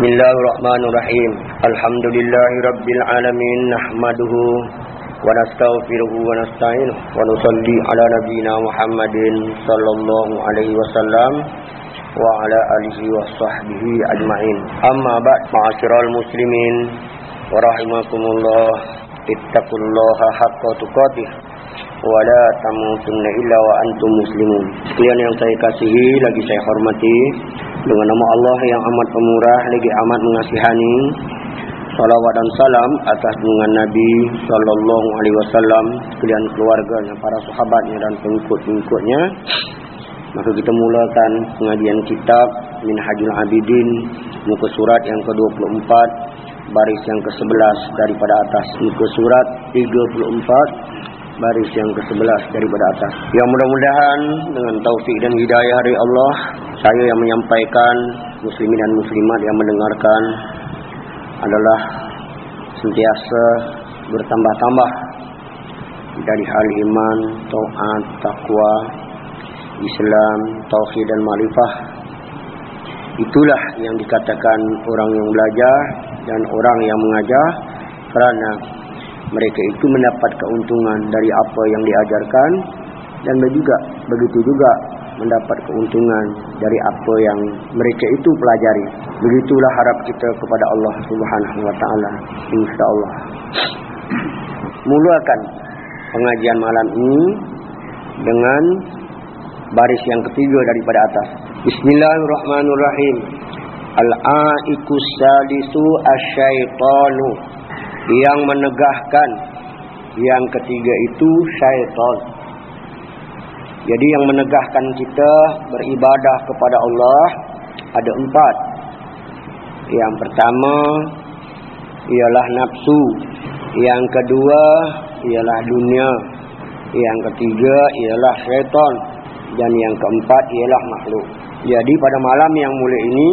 Bismillahirrahmanirrahim. Alhamdulillahirabbil alamin nahmaduhu wa nastaghfiruhu wa nasta'inuhu wa nusalli ala nabiyyina Muhammadin sallallahu alaihi wasallam wa ala alihi wa sahbihi ajma'in. Amma ba'd, ma'asyiral muslimin wa rahimakumullah. Ittaqullaha haqqa tuqatih wa la tamutunna illa wa antum muslimun. Sekalian yang saya kasihi lagi saya hormati dengan nama Allah yang amat pemurah lagi amat mengasihani. Salawat dan salam atas junjungan Nabi sallallahu alaihi wasallam, sekalian keluarganya, para sahabatnya dan pengikut-pengikutnya. Maka kita mulakan pengajian kitab Minhajul Abidin muka surat yang ke-24 baris yang ke-11 daripada atas muka surat 34 baris yang ke-11 daripada atas. Yang mudah-mudahan dengan taufik dan hidayah dari Allah, saya yang menyampaikan muslimin dan muslimat yang mendengarkan adalah sentiasa bertambah-tambah dari hal iman, taat, takwa, Islam, tauhid dan ma'rifah. Itulah yang dikatakan orang yang belajar dan orang yang mengajar kerana mereka itu mendapat keuntungan dari apa yang diajarkan dan juga begitu juga mendapat keuntungan dari apa yang mereka itu pelajari. Begitulah harap kita kepada Allah Subhanahu wa taala insyaallah. Mulakan pengajian malam ini dengan baris yang ketiga daripada atas. Bismillahirrahmanirrahim. Al-aikus salisu asyaitanu yang menegahkan yang ketiga itu syaitan. Jadi yang menegahkan kita beribadah kepada Allah ada empat. Yang pertama ialah nafsu. Yang kedua ialah dunia. Yang ketiga ialah syaitan. Dan yang keempat ialah makhluk. Jadi pada malam yang mulia ini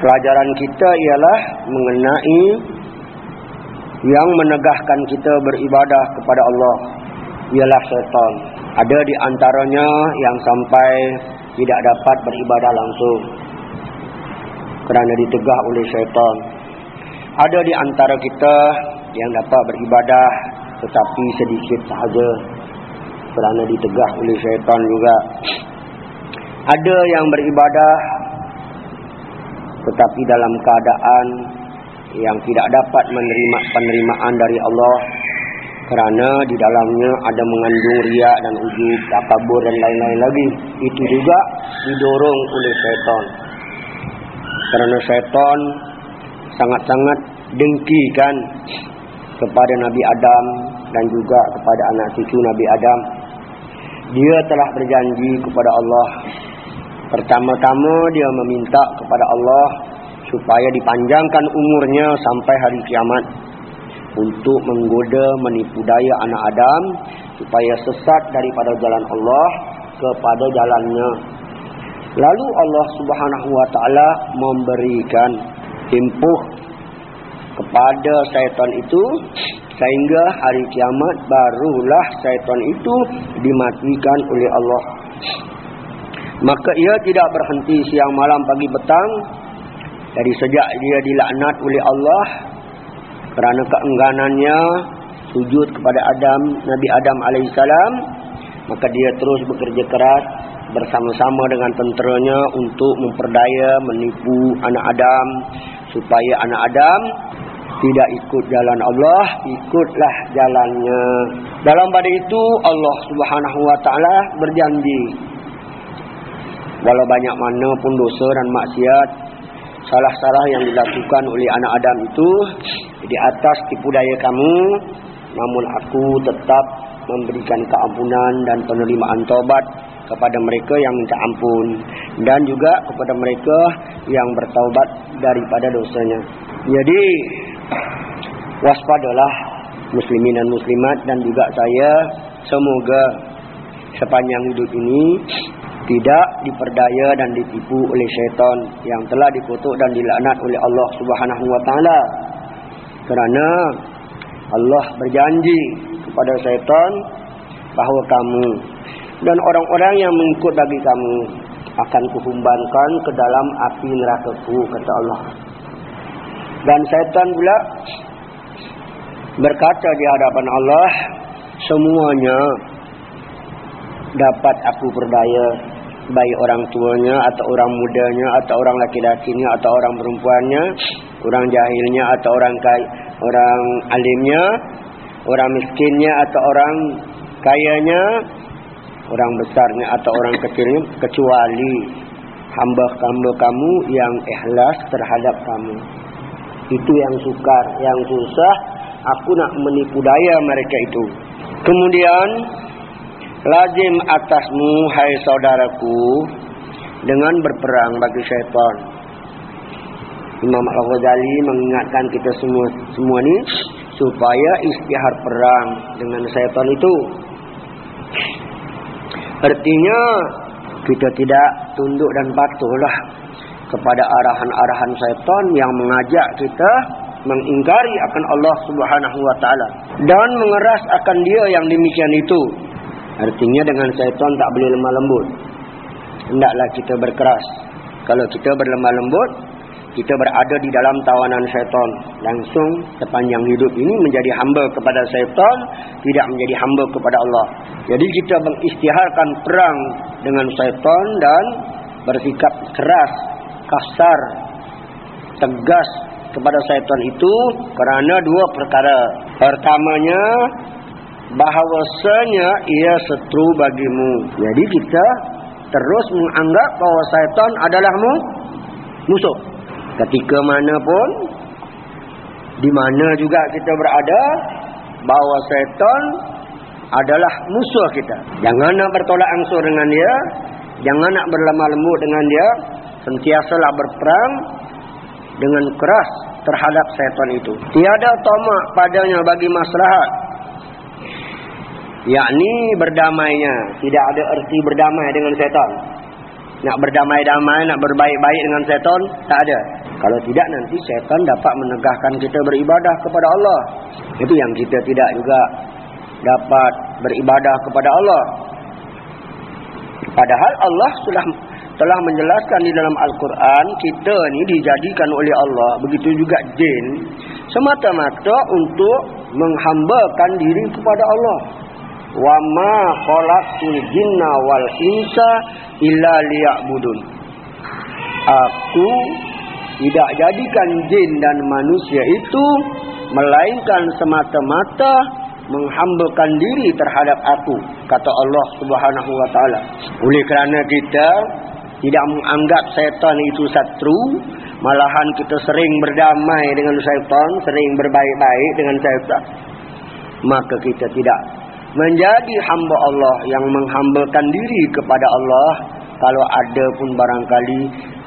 pelajaran kita ialah mengenai yang menegahkan kita beribadah kepada Allah ialah syaitan. Ada di antaranya yang sampai tidak dapat beribadah langsung kerana ditegah oleh syaitan. Ada di antara kita yang dapat beribadah tetapi sedikit sahaja kerana ditegah oleh syaitan juga. Ada yang beribadah tetapi dalam keadaan yang tidak dapat menerima penerimaan dari Allah kerana di dalamnya ada mengandung riak dan ujub, takabur dan lain-lain lagi. Itu juga didorong oleh syaitan. Kerana syaitan sangat-sangat dengkikan kepada Nabi Adam dan juga kepada anak cucu Nabi Adam. Dia telah berjanji kepada Allah. Pertama-tama dia meminta kepada Allah supaya dipanjangkan umurnya sampai hari kiamat untuk menggoda menipu daya anak Adam supaya sesat daripada jalan Allah kepada jalannya. Lalu Allah Subhanahu wa taala memberikan tempoh kepada syaitan itu sehingga hari kiamat barulah syaitan itu dimatikan oleh Allah. Maka ia tidak berhenti siang malam pagi petang dari sejak dia dilaknat oleh Allah kerana keengganannya sujud kepada Adam, Nabi Adam alaihissalam, maka dia terus bekerja keras bersama-sama dengan tenteranya untuk memperdaya, menipu anak Adam supaya anak Adam tidak ikut jalan Allah, ikutlah jalannya. Dalam pada itu Allah Subhanahu wa taala berjanji walau banyak mana pun dosa dan maksiat salah-salah yang dilakukan oleh anak Adam itu di atas tipu daya kamu. Namun aku tetap memberikan keampunan dan penerimaan taubat kepada mereka yang minta ampun. Dan juga kepada mereka yang bertaubat daripada dosanya. Jadi waspadalah muslimin dan muslimat dan juga saya. Semoga sepanjang hidup ini tidak diperdaya dan ditipu oleh syaitan yang telah dikutuk dan dilaknat oleh Allah Subhanahu wa taala. Kerana Allah berjanji kepada syaitan bahawa kamu dan orang-orang yang mengikut bagi kamu akan kuhumbankan ke dalam api neraka-Ku kata Allah. Dan syaitan pula berkata di hadapan Allah, semuanya dapat aku berdaya baik orang tuanya atau orang mudanya atau orang laki-lakinya atau orang perempuannya, orang jahilnya atau orang kaya, orang alimnya, orang miskinnya atau orang kayanya, orang besarnya atau orang kecilnya kecuali hamba-hamba kamu yang ikhlas terhadap kamu. Itu yang sukar, yang susah aku nak menipu daya mereka itu. Kemudian lazim atasmu hai saudaraku dengan berperang bagi syaitan. Imam Al-Ghazali mengingatkan kita semua semua ni supaya istihar perang dengan syaitan itu. Artinya kita tidak tunduk dan patuhlah kepada arahan-arahan syaitan yang mengajak kita mengingkari akan Allah Subhanahu wa taala dan mengeras akan dia yang demikian itu. Artinya dengan syaitan tak boleh lemah lembut. Hendaklah kita berkeras. Kalau kita berlemah lembut, kita berada di dalam tawanan syaitan. Langsung sepanjang hidup ini menjadi hamba kepada syaitan, tidak menjadi hamba kepada Allah. Jadi kita mengistiharkan perang dengan syaitan dan bersikap keras, kasar, tegas kepada syaitan itu kerana dua perkara. Pertamanya bahawasanya ia setru bagimu. Jadi kita terus menganggap bahawa syaitan adalah musuh. Ketika mana pun di mana juga kita berada bahawa syaitan adalah musuh kita. Jangan nak bertolak ansur dengan dia, jangan nak berlemah lembut dengan dia, sentiasalah berperang dengan keras terhadap syaitan itu. Tiada tamak padanya bagi maslahat. Yakni berdamainya. Tidak ada erti berdamai dengan syaitan. Nak berdamai-damai, nak berbaik-baik dengan syaitan, tak ada. Kalau tidak nanti syaitan dapat menegahkan kita beribadah kepada Allah. Itu yang kita tidak juga dapat beribadah kepada Allah. Padahal Allah sudah telah menjelaskan di dalam Al-Quran kita ni dijadikan oleh Allah begitu juga jin semata-mata untuk menghambakan diri kepada Allah wa ma khalaqtul jinna wal insa illa liya'budun. Aku tidak jadikan jin dan manusia itu melainkan semata-mata menghambakan diri terhadap aku kata Allah Subhanahu wa taala. Oleh kerana kita tidak menganggap syaitan itu satru malahan kita sering berdamai dengan syaitan sering berbaik-baik dengan syaitan maka kita tidak menjadi hamba Allah yang menghambakan diri kepada Allah kalau ada pun barangkali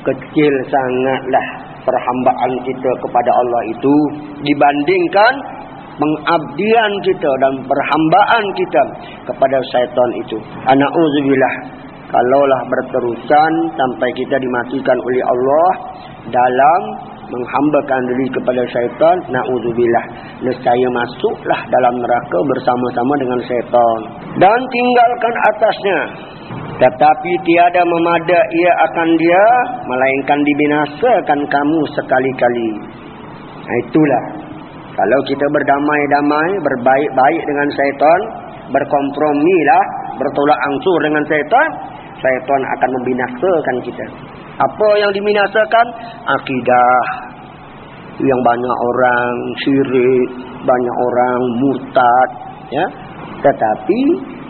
kecil sangatlah perhambaan kita kepada Allah itu dibandingkan pengabdian kita dan perhambaan kita kepada syaitan itu. Anauzubillah kalaulah berterusan sampai kita dimatikan oleh Allah dalam menghambakan diri kepada syaitan naudzubillah. Nescaya masuklah dalam neraka bersama-sama dengan syaitan. Dan tinggalkan atasnya. Tetapi tiada memada ia akan dia melainkan dibinasakan kamu sekali-kali. Nah, itulah. Kalau kita berdamai-damai berbaik-baik dengan syaitan berkompromilah bertolak ansur dengan syaitan syaitan akan membinasakan kita. Apa yang diminasakan? Akidah. Yang banyak orang syirik, banyak orang murtad, ya. Tetapi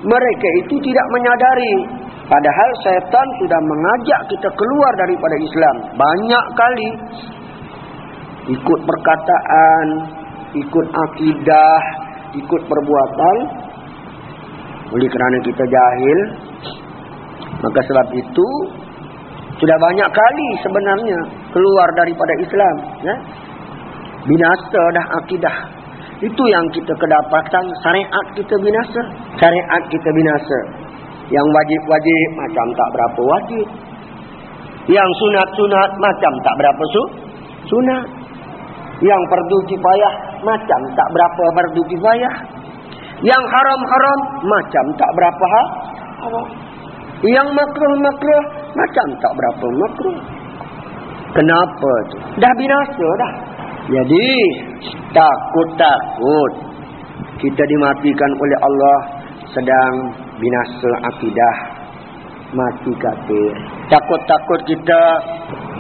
mereka itu tidak menyadari padahal syaitan sudah mengajak kita keluar daripada Islam banyak kali ikut perkataan, ikut akidah, ikut perbuatan. Oleh kerana kita jahil, Maka sebab itu sudah banyak kali sebenarnya keluar daripada Islam, ya. Binasa dah akidah. Itu yang kita kedapatan syariat kita binasa, syariat kita binasa. Yang wajib-wajib macam tak berapa wajib. Yang sunat-sunat macam tak berapa su sunat. Yang fardu kifayah macam tak berapa fardu kifayah. Yang haram-haram macam tak berapa ha? haram. Yang makruh-makruh Macam tak berapa makruh. Kenapa tu? Dah binasa dah. Jadi, takut-takut kita dimatikan oleh Allah sedang binasa akidah mati kafir. Takut-takut kita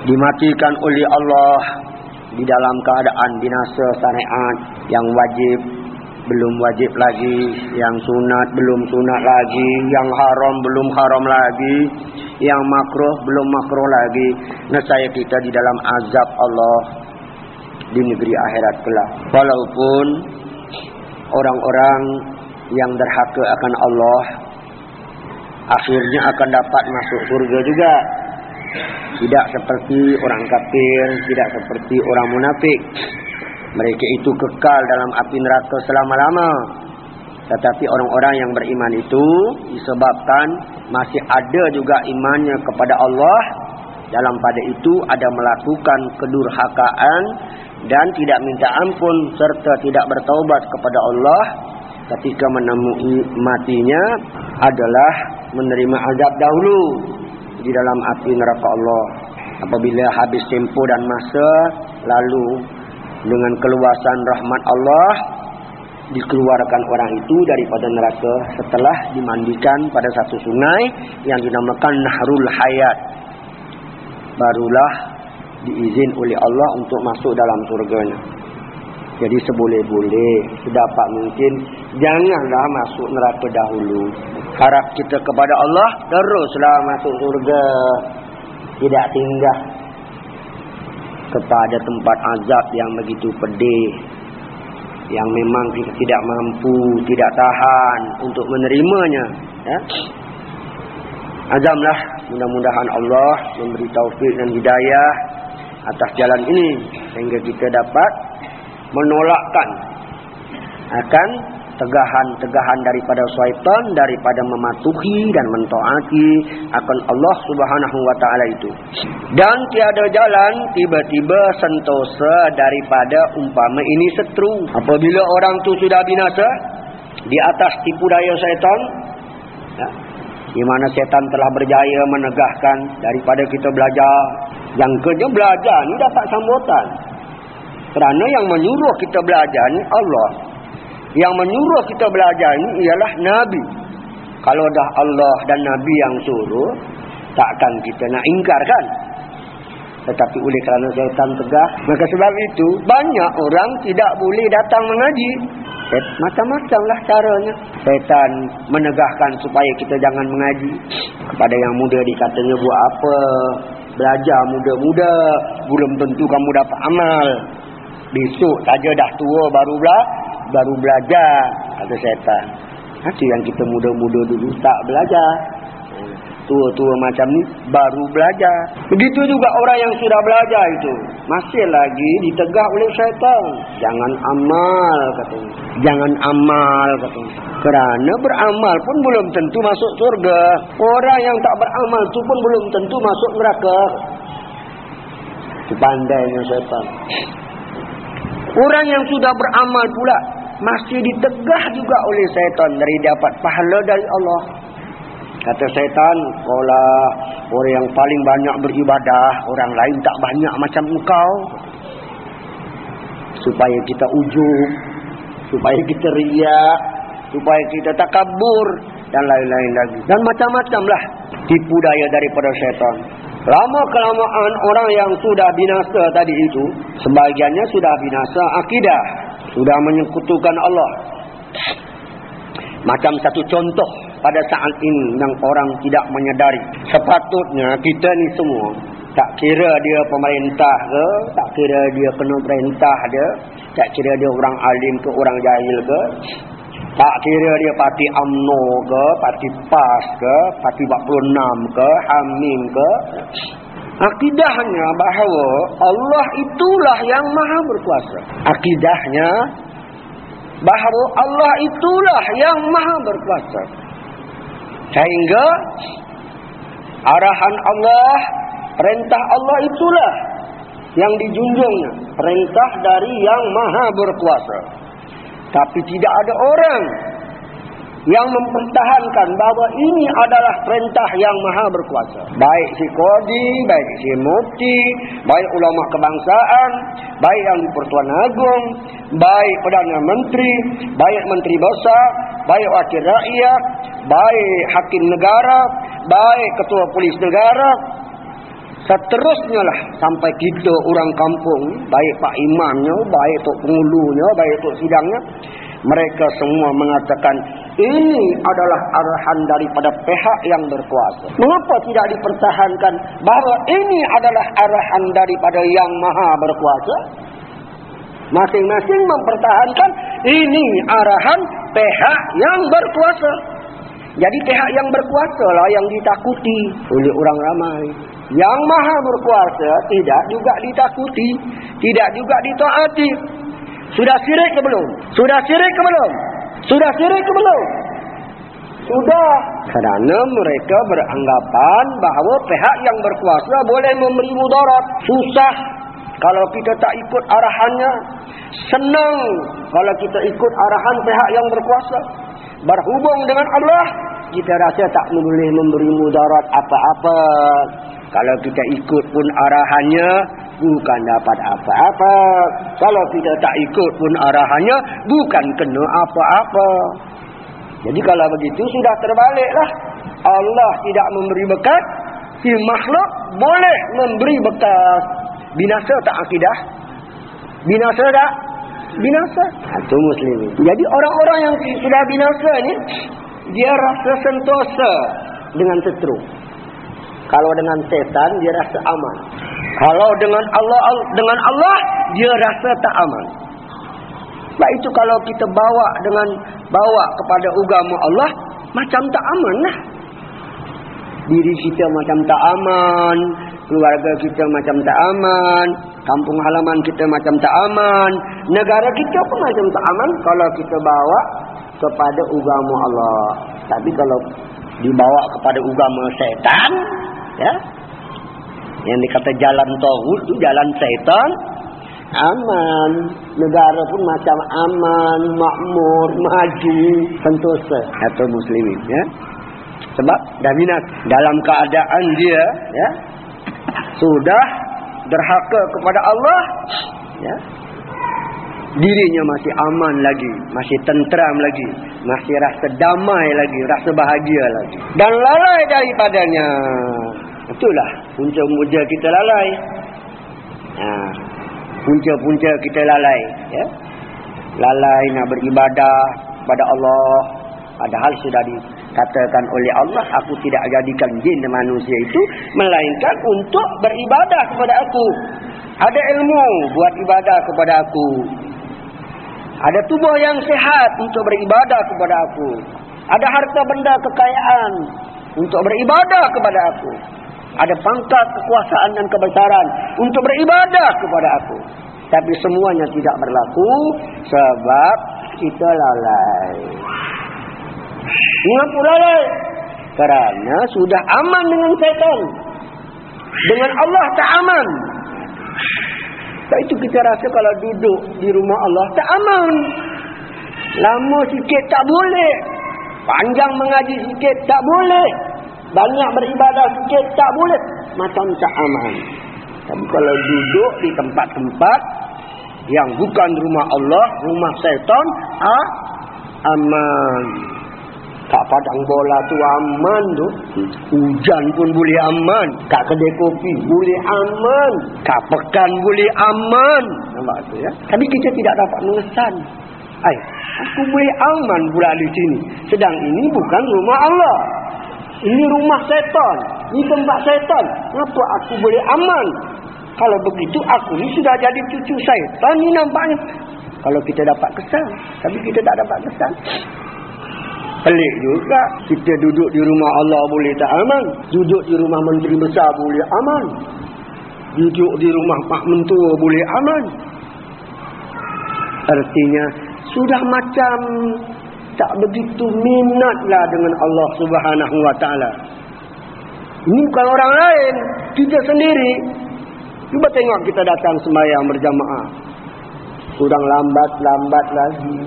dimatikan oleh Allah di dalam keadaan binasa syariat yang wajib belum wajib lagi, yang sunat belum sunat lagi, yang haram belum haram lagi, yang makruh belum makruh lagi. Nescaya kita di dalam azab Allah di negeri akhirat kelak. Walaupun orang-orang yang derhaka akan Allah akhirnya akan dapat masuk surga juga. Tidak seperti orang kafir, tidak seperti orang munafik. Mereka itu kekal dalam api neraka selama-lama. Tetapi orang-orang yang beriman itu disebabkan masih ada juga imannya kepada Allah. Dalam pada itu ada melakukan kedurhakaan dan tidak minta ampun serta tidak bertaubat kepada Allah. Ketika menemui matinya adalah menerima azab dahulu di dalam api neraka Allah. Apabila habis tempoh dan masa lalu dengan keluasan rahmat Allah dikeluarkan orang itu daripada neraka setelah dimandikan pada satu sungai yang dinamakan Nahrul Hayat. Barulah diizin oleh Allah untuk masuk dalam surganya. Jadi seboleh-boleh, sedapat mungkin janganlah masuk neraka dahulu. Harap kita kepada Allah teruslah masuk surga. Tidak tinggal kepada tempat azab yang begitu pedih. Yang memang kita tidak mampu, tidak tahan untuk menerimanya. Ya? Azamlah mudah-mudahan Allah memberi taufik dan hidayah atas jalan ini. Sehingga kita dapat menolakkan akan tegahan-tegahan daripada syaitan daripada mematuhi dan mentaati akan Allah Subhanahu wa taala itu. Dan tiada jalan tiba-tiba sentosa daripada umpama ini setru. Apabila orang tu sudah binasa di atas tipu daya syaitan ya, di mana syaitan telah berjaya menegahkan daripada kita belajar yang kerja belajar ni dapat sambutan kerana yang menyuruh kita belajar ni Allah. Yang menyuruh kita belajar ni ialah Nabi. Kalau dah Allah dan Nabi yang suruh, takkan kita nak ingkar kan? Tetapi oleh kerana syaitan tegah, maka sebab itu banyak orang tidak boleh datang mengaji. Macam-macamlah caranya. Syaitan menegahkan supaya kita jangan mengaji. Kepada yang muda dikatanya buat apa? Belajar muda-muda. Belum tentu kamu dapat amal. Besok saja dah tua baru bela, baru belajar kata syaitan. Itu yang kita muda-muda dulu tak belajar. Tua-tua macam ni baru belajar. Begitu juga orang yang sudah belajar itu. Masih lagi ditegak oleh syaitan. Jangan amal katanya. Jangan amal katanya. Kerana beramal pun belum tentu masuk surga. Orang yang tak beramal tu pun belum tentu masuk neraka. Pandainya syaitan. Orang yang sudah beramal pula masih ditegah juga oleh syaitan dari dapat pahala dari Allah. Kata syaitan, kaulah orang yang paling banyak beribadah, orang lain tak banyak macam engkau. Supaya kita ujung, supaya kita riak, supaya kita takabur dan lain-lain lagi. Dan macam-macamlah tipu daya daripada syaitan. Lama-kelamaan orang yang sudah binasa tadi itu, sebagiannya sudah binasa akidah. Sudah menyekutukan Allah. Macam satu contoh pada saat ini yang orang tidak menyadari. Sepatutnya kita ni semua, tak kira dia pemerintah ke, tak kira dia kena perintah dia, tak kira dia orang alim ke, orang jahil ke, tak kira dia parti UMNO ke, parti PAS ke, parti 46 ke, HAMIM ke. Akidahnya bahawa Allah itulah yang maha berkuasa. Akidahnya bahawa Allah itulah yang maha berkuasa. Sehingga arahan Allah, perintah Allah itulah yang dijunjungnya. Perintah dari yang maha berkuasa. Tapi tidak ada orang yang mempertahankan bahawa ini adalah perintah yang maha berkuasa. Baik si Kodi, baik si Mufti, baik ulama kebangsaan, baik yang Pertuan Agung, baik Perdana Menteri, baik Menteri Besar, baik Wakil Rakyat, baik Hakim Negara, baik Ketua Polis Negara, Seterusnya lah sampai kita orang kampung, baik Pak Imamnya, baik Tok Pengulunya, baik Tok Sidangnya, mereka semua mengatakan ini adalah arahan daripada pihak yang berkuasa. Mengapa tidak dipertahankan bahawa ini adalah arahan daripada yang maha berkuasa? Masing-masing mempertahankan ini arahan pihak yang berkuasa. Jadi pihak yang berkuasa lah yang ditakuti oleh orang ramai. Yang maha berkuasa tidak juga ditakuti. Tidak juga ditaati. Sudah sirik ke belum? Sudah sirik ke belum? Sudah sirik ke belum? Sudah. Kerana mereka beranggapan bahawa pihak yang berkuasa boleh memberi mudarat. Susah kalau kita tak ikut arahannya. Senang kalau kita ikut arahan pihak yang berkuasa. Berhubung dengan Allah, kita rasa tak boleh memberi mudarat apa-apa. Kalau kita ikut pun arahannya, bukan dapat apa-apa. Kalau kita tak ikut pun arahannya, bukan kena apa-apa. Jadi kalau begitu sudah terbaliklah. Allah tidak memberi bekas, si makhluk boleh memberi bekas. Binasa tak akidah? Binasa tak? Binasa. Itu muslim. Jadi orang-orang yang sudah binasa ni, dia rasa sentosa dengan seteruk. Kalau dengan setan dia rasa aman. Kalau dengan Allah dengan Allah dia rasa tak aman. Sebab itu kalau kita bawa dengan bawa kepada agama Allah macam tak aman lah. Diri kita macam tak aman, keluarga kita macam tak aman, kampung halaman kita macam tak aman, negara kita pun macam tak aman kalau kita bawa kepada agama Allah. Tapi kalau dibawa kepada agama setan, ya yang dikata jalan tauhid itu jalan setan aman. Negara pun macam aman makmur maju sentosa. Atau muslimin ya. Sebab dah minat dalam keadaan dia ya sudah derhaka kepada Allah ya dirinya masih aman lagi masih tentram lagi masih rasa damai lagi rasa bahagia lagi dan lalai daripadanya Itulah punca-punca kita lalai. Ha. Punca-punca kita lalai. Ya? Lalai nak beribadah pada Allah. Padahal sudah dikatakan oleh Allah. Aku tidak jadikan jin manusia itu. Melainkan untuk beribadah kepada aku. Ada ilmu buat ibadah kepada aku. Ada tubuh yang sehat untuk beribadah kepada aku. Ada harta benda kekayaan untuk beribadah kepada aku ada pangkat kekuasaan dan kebesaran untuk beribadah kepada aku. Tapi semuanya tidak berlaku sebab kita lalai. Mengapa lalai? Kerana sudah aman dengan setan. Dengan Allah tak aman. Sebab itu kita rasa kalau duduk di rumah Allah tak aman. Lama sikit tak boleh. Panjang mengaji sikit tak boleh banyak beribadah sikit tak boleh macam tak aman tapi kalau duduk di tempat-tempat yang bukan rumah Allah rumah syaitan ah aman kat padang bola tu aman tu hujan pun boleh aman kat kedai kopi boleh aman kat pekan boleh aman nampak tu ya tapi kita tidak dapat mengesan ai aku boleh aman pula di sini sedang ini bukan rumah Allah ini rumah setan. Ini tempat setan. Kenapa aku boleh aman? Kalau begitu aku ni sudah jadi cucu setan ni nampaknya. Kalau kita dapat kesan. Tapi kita tak dapat kesan. Pelik juga. Kita duduk di rumah Allah boleh tak aman. Duduk di rumah menteri besar boleh aman. Duduk di rumah pak mentua boleh aman. Artinya sudah macam tak begitu minatlah dengan Allah Subhanahu wa taala. Ini bukan orang lain, kita sendiri. Cuba tengok kita datang sembahyang berjamaah. Kurang lambat-lambat lagi.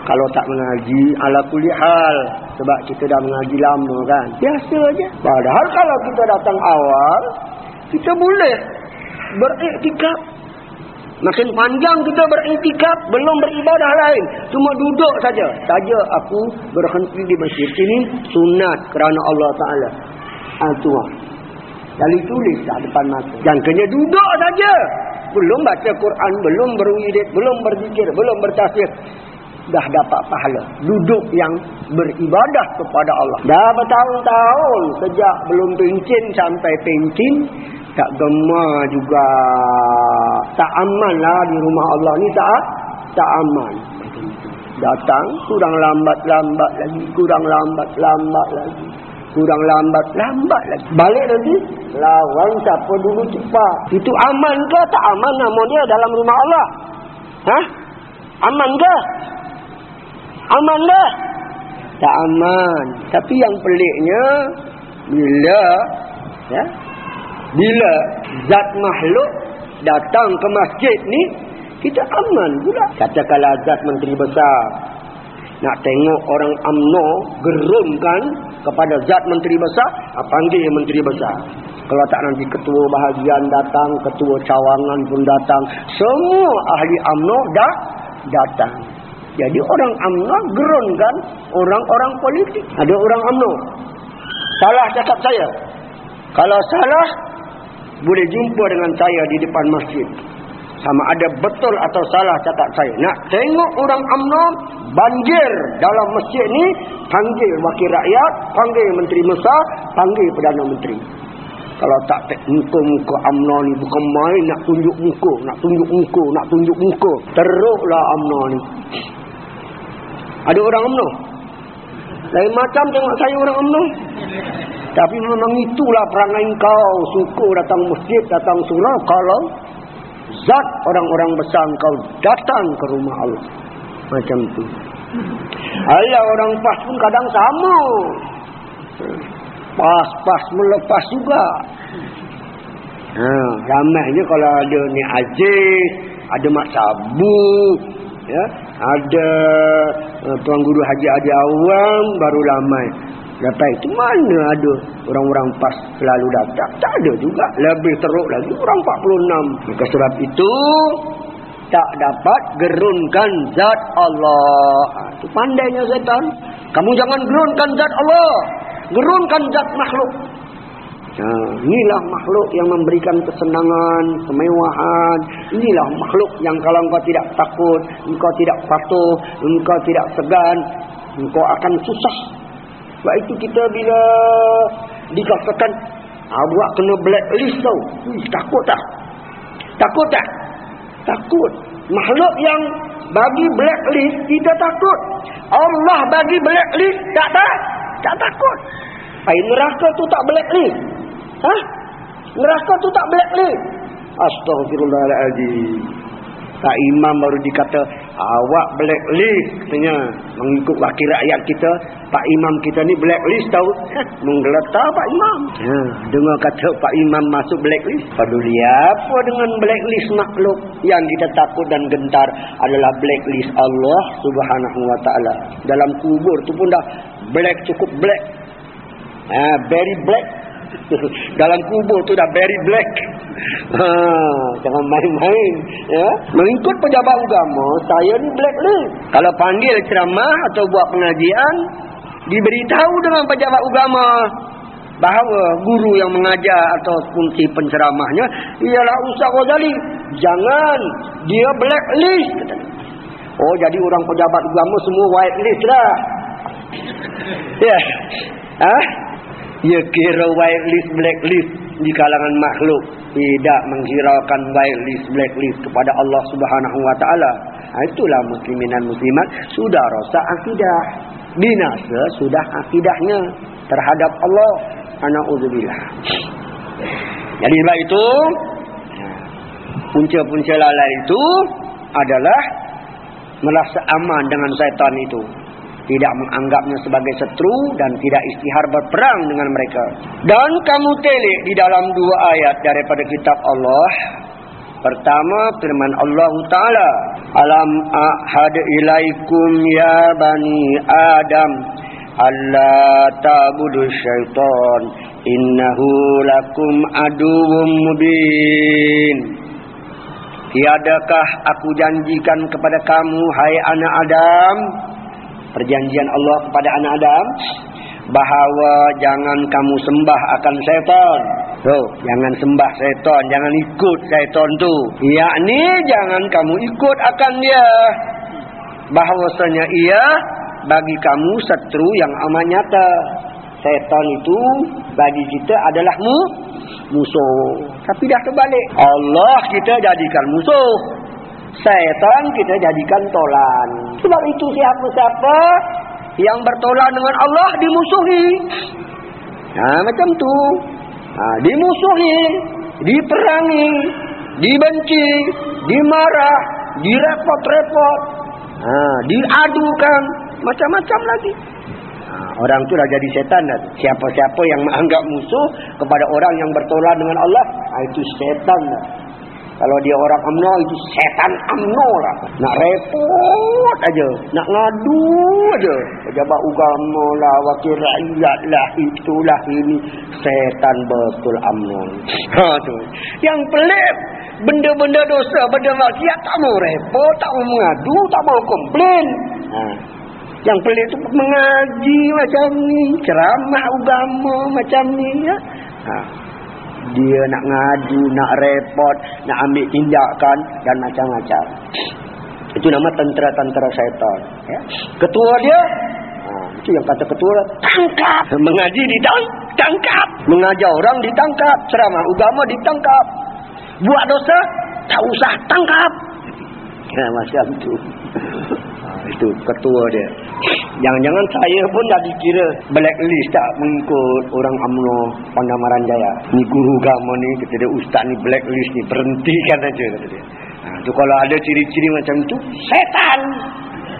Kalau tak mengaji ala kulli hal sebab kita dah mengaji lama kan. Biasa aja. Padahal kalau kita datang awal kita boleh beriktikaf. Makin panjang kita beriktikaf belum beribadah lain. Cuma duduk saja. Saja aku berhenti di masjid ini sunat kerana Allah Taala. Al-Tuah. Jadi tulis dah depan mata. Yang kena duduk saja. Belum baca Quran, belum berwirid, belum berzikir, belum bertasbih dah dapat pahala. Duduk yang beribadah kepada Allah. Dah bertahun-tahun sejak belum pencin sampai pencin. Tak gemar juga. Tak aman lah di rumah Allah ni tak, tak aman. Datang kurang lambat-lambat lagi. Kurang lambat-lambat lagi. Kurang lambat-lambat lagi. Balik nanti. Lawan siapa dulu cepat. Itu aman ke tak aman nama dia dalam rumah Allah? Hah? Aman ke? Aman dah. Tak aman. Tapi yang peliknya bila ya, bila zat makhluk datang ke masjid ni kita aman pula. Katakanlah zat menteri besar nak tengok orang amno gerumkan kepada zat menteri besar, ah, panggil menteri besar. Kalau tak nanti ketua bahagian datang, ketua cawangan pun datang, semua ahli amno dah datang. Jadi orang UMNO gerunkan orang-orang politik. Ada orang UMNO. Salah cakap saya. Kalau salah, boleh jumpa dengan saya di depan masjid. Sama ada betul atau salah cakap saya. Nak tengok orang UMNO banjir dalam masjid ni, panggil wakil rakyat, panggil menteri besar, panggil Perdana Menteri. Kalau tak muka-muka UMNO ni bukan main nak tunjuk muka, nak tunjuk muka, nak tunjuk muka. Teruklah UMNO ni. Ada orang UMNO. Lain macam tengok saya orang UMNO. Tapi memang itulah perangai kau. Suku datang masjid, datang surau. Kalau zat orang-orang besar kau datang ke rumah Allah. Macam tu. Allah orang pas pun kadang sama. Pas-pas melepas juga. Ha, ramainya kalau ada ni Aziz, ada Mak Sabu, ya, ada uh, tuan guru haji Adi Awam baru lamai dapat itu mana ada orang-orang pas selalu datang? Tak ada juga. Lebih teruk lagi orang 46 maka sebab itu tak dapat gerunkan zat Allah. Ha, itu pandainya setan. Kamu jangan gerunkan zat Allah. Gerunkan zat makhluk Ha, inilah makhluk yang memberikan kesenangan, kemewahan. Inilah makhluk yang kalau engkau tidak takut, engkau tidak patuh, engkau tidak segan, engkau akan susah. Sebab itu kita bila dikatakan, awak kena blacklist tau. Hmm, takut tak? Takut tak? Takut. Makhluk yang bagi blacklist, kita takut. Allah bagi blacklist, tak tak? Tak takut. Air neraka tu tak blacklist. Ha? Neraka tu tak blacklist. Astaghfirullahaladzim. Tak imam baru dikata, awak blacklist. Katanya, mengikut wakil rakyat kita, Pak Imam kita ni blacklist tahu. Menggeletar Pak Imam. Ha, dengar kata Pak Imam masuk blacklist. Peduli apa dengan blacklist makhluk. Yang kita takut dan gentar adalah blacklist Allah subhanahu wa ta'ala. Dalam kubur tu pun dah black cukup black. Ha, very black dalam kubur tu dah very black. Ha, jangan main-main. Ya. Mengikut pejabat agama, saya ni black. Kalau panggil ceramah atau buat pengajian, diberitahu dengan pejabat agama bahawa guru yang mengajar ataupun si penceramahnya ialah Ustaz Ghazali. Jangan dia blacklist. Oh jadi orang pejabat agama semua white list lah. Ya. Yeah. Ha? Ia kira whitelist blacklist di kalangan makhluk. Tidak menghiraukan whitelist blacklist kepada Allah Subhanahu wa taala. Ha, itulah muslimin dan muslimat. Sudah rosak akidah. Binasa sudah akidahnya terhadap Allah. Anaudzubillah jadi sebab itu punca-punca lalai itu adalah merasa aman dengan syaitan itu tidak menganggapnya sebagai setru dan tidak istihar berperang dengan mereka. Dan kamu telik di dalam dua ayat daripada kitab Allah. Pertama firman Allah Taala, Alam ahad ilaikum ya bani Adam alla ta'budu syaitan innahu lakum aduwwum mubin Tiadakah aku janjikan kepada kamu hai anak Adam perjanjian Allah kepada anak Adam bahawa jangan kamu sembah akan syaitan. Tu jangan sembah syaitan jangan ikut syaitan tu. Yakni jangan kamu ikut akan dia. Bahawasanya ia bagi kamu setru yang amat nyata. Syaitan itu bagi kita adalah mu musuh. Tapi dah terbalik. Allah kita jadikan musuh syaitan kita jadikan tolan sebab itu siapa-siapa yang bertolak dengan Allah dimusuhi. Ha, macam tu. Ha, dimusuhi, diperangi, dibenci, dimarah, direpot-repot, ha, diadukan, macam-macam lagi. Orang tu dah jadi setan. Siapa-siapa yang menganggap musuh kepada orang yang bertolak dengan Allah, itu setan. Kalau dia orang amno itu setan amno lah. Nak repot aja, nak ngadu aja. Pejabat agama lah, wakil rakyat lah, itulah ini setan betul amno. Ha tu. Yang pelik benda-benda dosa, benda maksiat tak mau repot, tak mau mengadu, tak mau komplain. Ha. Yang pelik tu mengaji macam ni, ceramah agama macam ni ya. Ha dia nak ngadu, nak repot, nak ambil tindakan dan macam-macam. Itu nama tentera-tentera syaitan. Ya. Ketua dia, ha, itu yang kata ketua, tangkap. Mengaji ditangkap. Mengajar orang ditangkap. Ceramah agama ditangkap. Buat dosa, tak usah tangkap. Ya, macam itu itu ketua dia jangan-jangan saya pun dah dikira blacklist tak mengikut orang UMNO Pandamaran Jaya. Ni guru agama ni kata dia ustaz ni blacklist ni berhentikan aja kata dia. Ha, tu kalau ada ciri-ciri macam itu setan!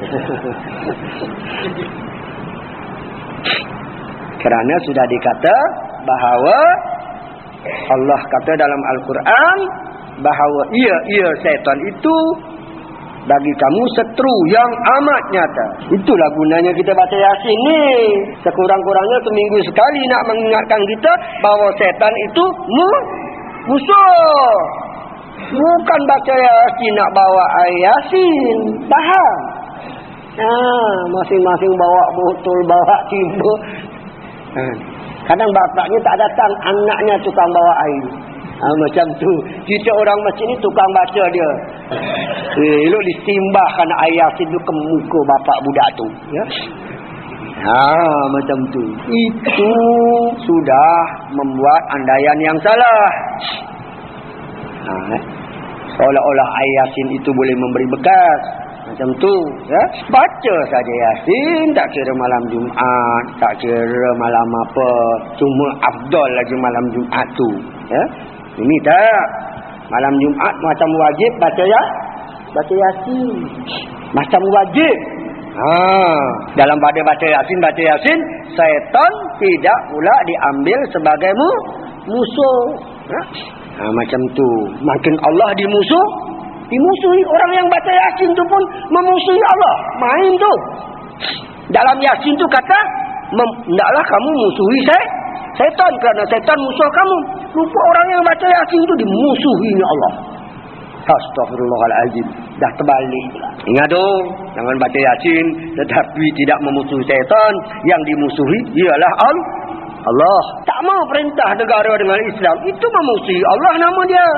Kerana sudah dikata bahawa Allah kata dalam Al-Quran bahawa ia ia setan itu bagi kamu setru yang amat nyata. Itulah gunanya kita baca Yasin ni. Sekurang-kurangnya seminggu sekali nak mengingatkan kita bahawa setan itu mu musuh. Bukan baca Yasin nak bawa Yasin. Faham? Ah, masing-masing bawa botol, bawa timbul. Ha. Kadang bapaknya tak datang, anaknya tukang bawa air. Ha, macam tu. Kita orang macam ni tukang baca dia. Eh, elok disimbahkan ayat itu ke muka bapak budak tu. Ya. Ha, macam tu. Itu sudah membuat andaian yang salah. Ha, eh. Seolah-olah ayat itu boleh memberi bekas. Macam tu. Ya. Baca saja Yasin. Tak kira malam Jumaat. Tak kira malam apa. Cuma afdol lagi malam Jumaat tu. Ya. Ini tak. Malam Jumaat macam wajib baca ya. Baca Yasin. Macam wajib. Ha. Dalam pada baca Yasin, baca Yasin. Syaitan tidak pula diambil sebagai mu, musuh. Ha? ha. Macam tu. Makin Allah dimusuh. Dimusuhi. Orang yang baca Yasin tu pun memusuhi Allah. Main tu. Dalam Yasin tu kata. Tidaklah kamu musuhi saya. Setan kerana setan musuh kamu. Lupa orang yang baca yasin itu dimusuhi Allah. Astagfirullahaladzim. Dah terbalik. Ingat dong. Jangan baca yasin. Tetapi tidak memusuhi setan. Yang dimusuhi ialah Allah. Tak mau perintah negara dengan Islam. Itu memusuhi Allah nama dia.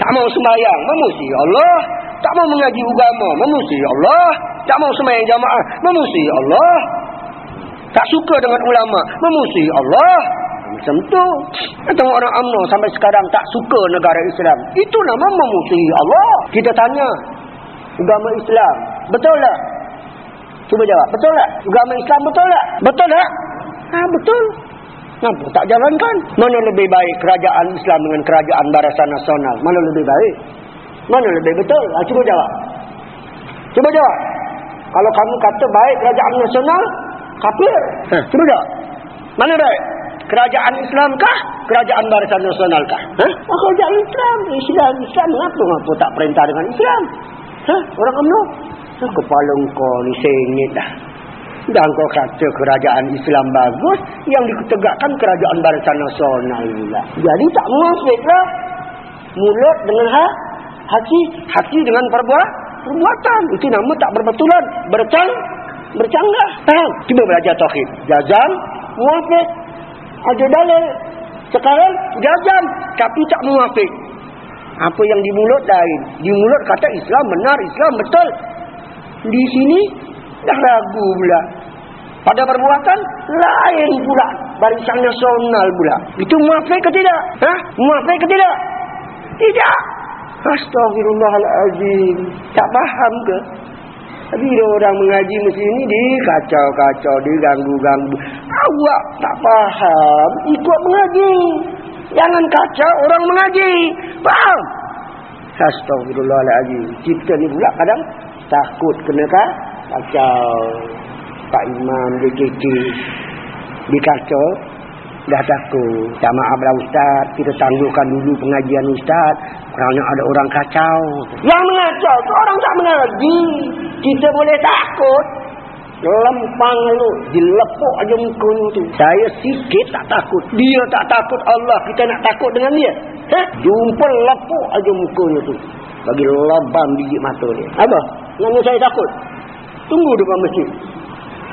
Tak mau sembahyang. Memusuhi Allah. Tak mau mengaji agama. Memusuhi Allah. Tak mau sembahyang jamaah. Memusuhi Allah. Tak suka dengan ulama. Memusuhi Allah. Macam tu. Atau orang UMNO sampai sekarang tak suka negara Islam. Itu nama memusuhi Allah. Kita tanya. Agama Islam. Betul tak? Cuba jawab. Betul tak? Agama Islam betul tak? Betul tak? Ha, betul. Kenapa tak jalankan? Mana lebih baik kerajaan Islam dengan kerajaan barisan nasional? Mana lebih baik? Mana lebih betul? Ha, cuba jawab. Cuba jawab. Kalau kamu kata baik kerajaan nasional, kafir. Ha. Cuba jawab. Mana baik? Kerajaan Islam kah? Kerajaan Barisan Nasional kah? Ha? Oh, kerajaan Islam. Islam, Islam. Kenapa ngapa tak perintah dengan Islam? Ha? Orang UMNO? Ha? Kepala kau ni sengit dah. Dan kau kata kerajaan Islam bagus, yang ditegakkan kerajaan Barisan Nasional pula. Jadi tak muafik lah. Mulut dengan ha? hati, hati dengan perbuat, perbuatan. Itu nama tak berbetulan. Bercang, bercanggah. Faham? Cuba belajar tauhid. Jazam, muafik. Ada dalil. Sekarang, jazam. Tapi tak muafik. Apa yang di mulut lain. Di mulut kata Islam benar, Islam betul. Di sini, dah ragu pula. Pada perbuatan, lain pula. Barisan nasional pula. Itu muafik ke tidak? Ha? Muafik ke tidak? Tidak. Astaghfirullahaladzim. Tak faham ke? Tapi orang mengaji mesin ini dikacau-kacau, diganggu-ganggu. Awak tak faham, ikut mengaji. Jangan kacau orang mengaji. Faham? Astagfirullahaladzim. Kita ni pula kadang takut kena kacau. Pak Imam DKK dikacau dah takut. Tak maaf lah Ustaz. Kita tangguhkan dulu pengajian Ustaz. Kerana ada orang kacau. Yang mengacau tu orang tak mengaji. Kita boleh takut. Lempang lu. Dilepuk aja muka tu. Saya sikit tak takut. Dia tak takut Allah. Kita nak takut dengan dia. Ha? Jumpa lepuk aja muka tu. Bagi lobam biji mata dia. Apa? Nama saya takut. Tunggu depan masjid.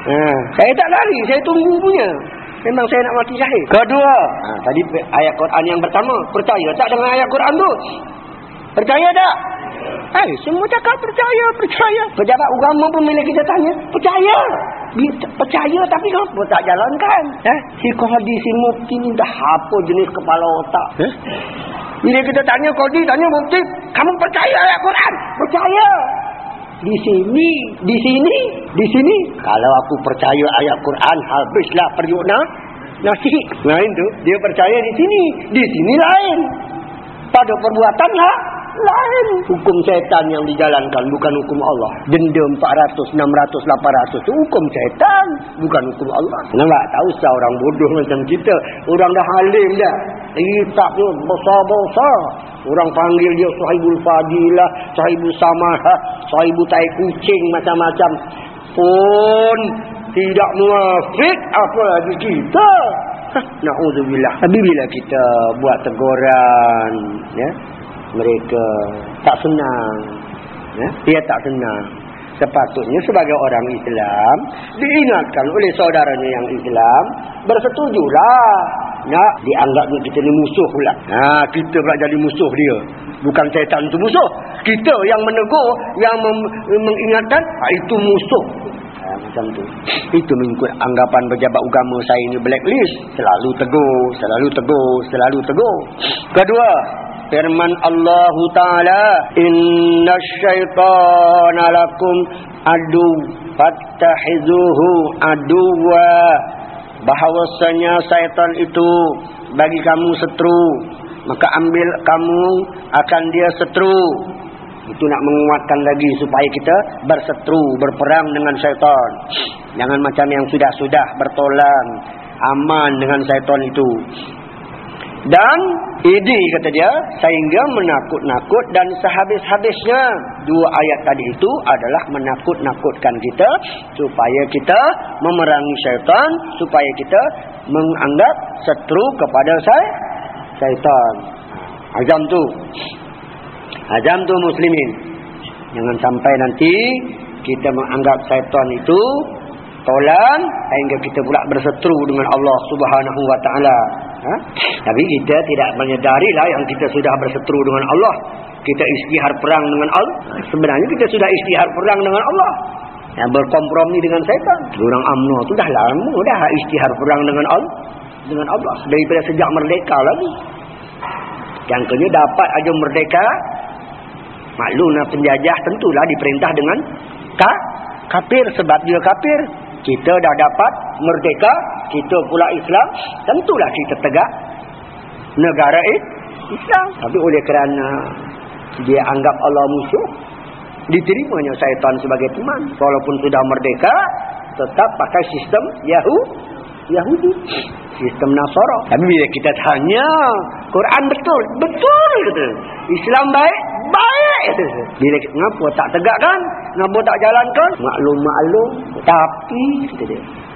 Ha. Saya tak lari. Saya tunggu punya. Memang saya nak mati syahid. Kedua. Ha, tadi ayat Quran yang pertama. Percaya tak dengan ayat Quran tu? Percaya tak? Eh, semua cakap percaya, percaya. Pejabat agama pun bila kita tanya, percaya. Percaya tapi kenapa tak jalankan? Eh, si Qadi, si Mufti ni dah apa jenis kepala otak? Eh? Bila kita tanya Qadi, tanya Mufti, kamu percaya ayat Quran? Percaya. Di sini, di sini, di sini. Kalau aku percaya ayat Quran, habislah periuk nak nasi. Lain tu, dia percaya di sini. Di sini lain. Pada perbuatan lah, lain. Hukum setan yang dijalankan, bukan hukum Allah. Denda 400, 600, 800. Itu hukum setan, bukan hukum Allah. Kenapa? Tak usah orang bodoh macam kita. Orang dah halim dah. Kitab tu besar-besar. Orang panggil dia sahibul fadilah, sahibul samahah, sahibul tai kucing macam-macam. Pun tidak muafik apa lagi kita. Na'udzubillah. Tapi bila kita buat teguran, ya, mereka tak senang. Ya, dia tak senang. Sepatutnya sebagai orang Islam, diingatkan oleh saudaranya yang Islam, bersetujulah nak dianggapnya kita ni musuh pula. Ha, kita pula jadi musuh dia. Bukan syaitan itu musuh. Kita yang menegur, yang mengingatkan, ha, itu musuh. Ha, macam tu. Itu mengikut anggapan pejabat agama saya ini blacklist. Selalu tegur, selalu tegur, selalu tegur. Kedua, firman Allah Ta'ala, Inna syaitana lakum adu fattahizuhu aduwa. Bahawasanya syaitan itu bagi kamu setru maka ambil kamu akan dia setru. Itu nak menguatkan lagi supaya kita bersetru berperang dengan syaitan. Jangan macam yang sudah-sudah bertolan aman dengan syaitan itu dan ini kata dia sehingga menakut-nakut dan sehabis-habisnya dua ayat tadi itu adalah menakut-nakutkan kita supaya kita memerangi syaitan supaya kita menganggap setru kepada saya syaitan. Azam tu. Azam tu muslimin. Jangan sampai nanti kita menganggap syaitan itu tolan sehingga kita pula bersetru dengan Allah Subhanahu wa taala. Ha? Tapi kita tidak menyadari lah yang kita sudah bersetru dengan Allah. Kita istihar perang dengan Allah. Sebenarnya kita sudah istihar perang dengan Allah. Yang berkompromi dengan syaitan. Orang UMNO tu dah lama dah istihar perang dengan Allah. Dengan Allah. Daripada sejak merdeka lagi. Yang kena dapat aja merdeka. Maklumlah penjajah tentulah diperintah dengan ka, kafir sebab dia kafir. Kita dah dapat merdeka, kita pula Islam, tentulah kita tegak negara Islam. Tapi oleh kerana dia anggap Allah musuh, diterimanya syaitan sebagai teman. Walaupun sudah merdeka, tetap pakai sistem Yahudi. Yahudi. Sistem Nasara. Tapi bila kita tanya, Quran betul? Betul kata. Islam baik? Baik. Bila ngapa tak tegakkan? Ngapa tak jalankan? Maklum-maklum. Tapi.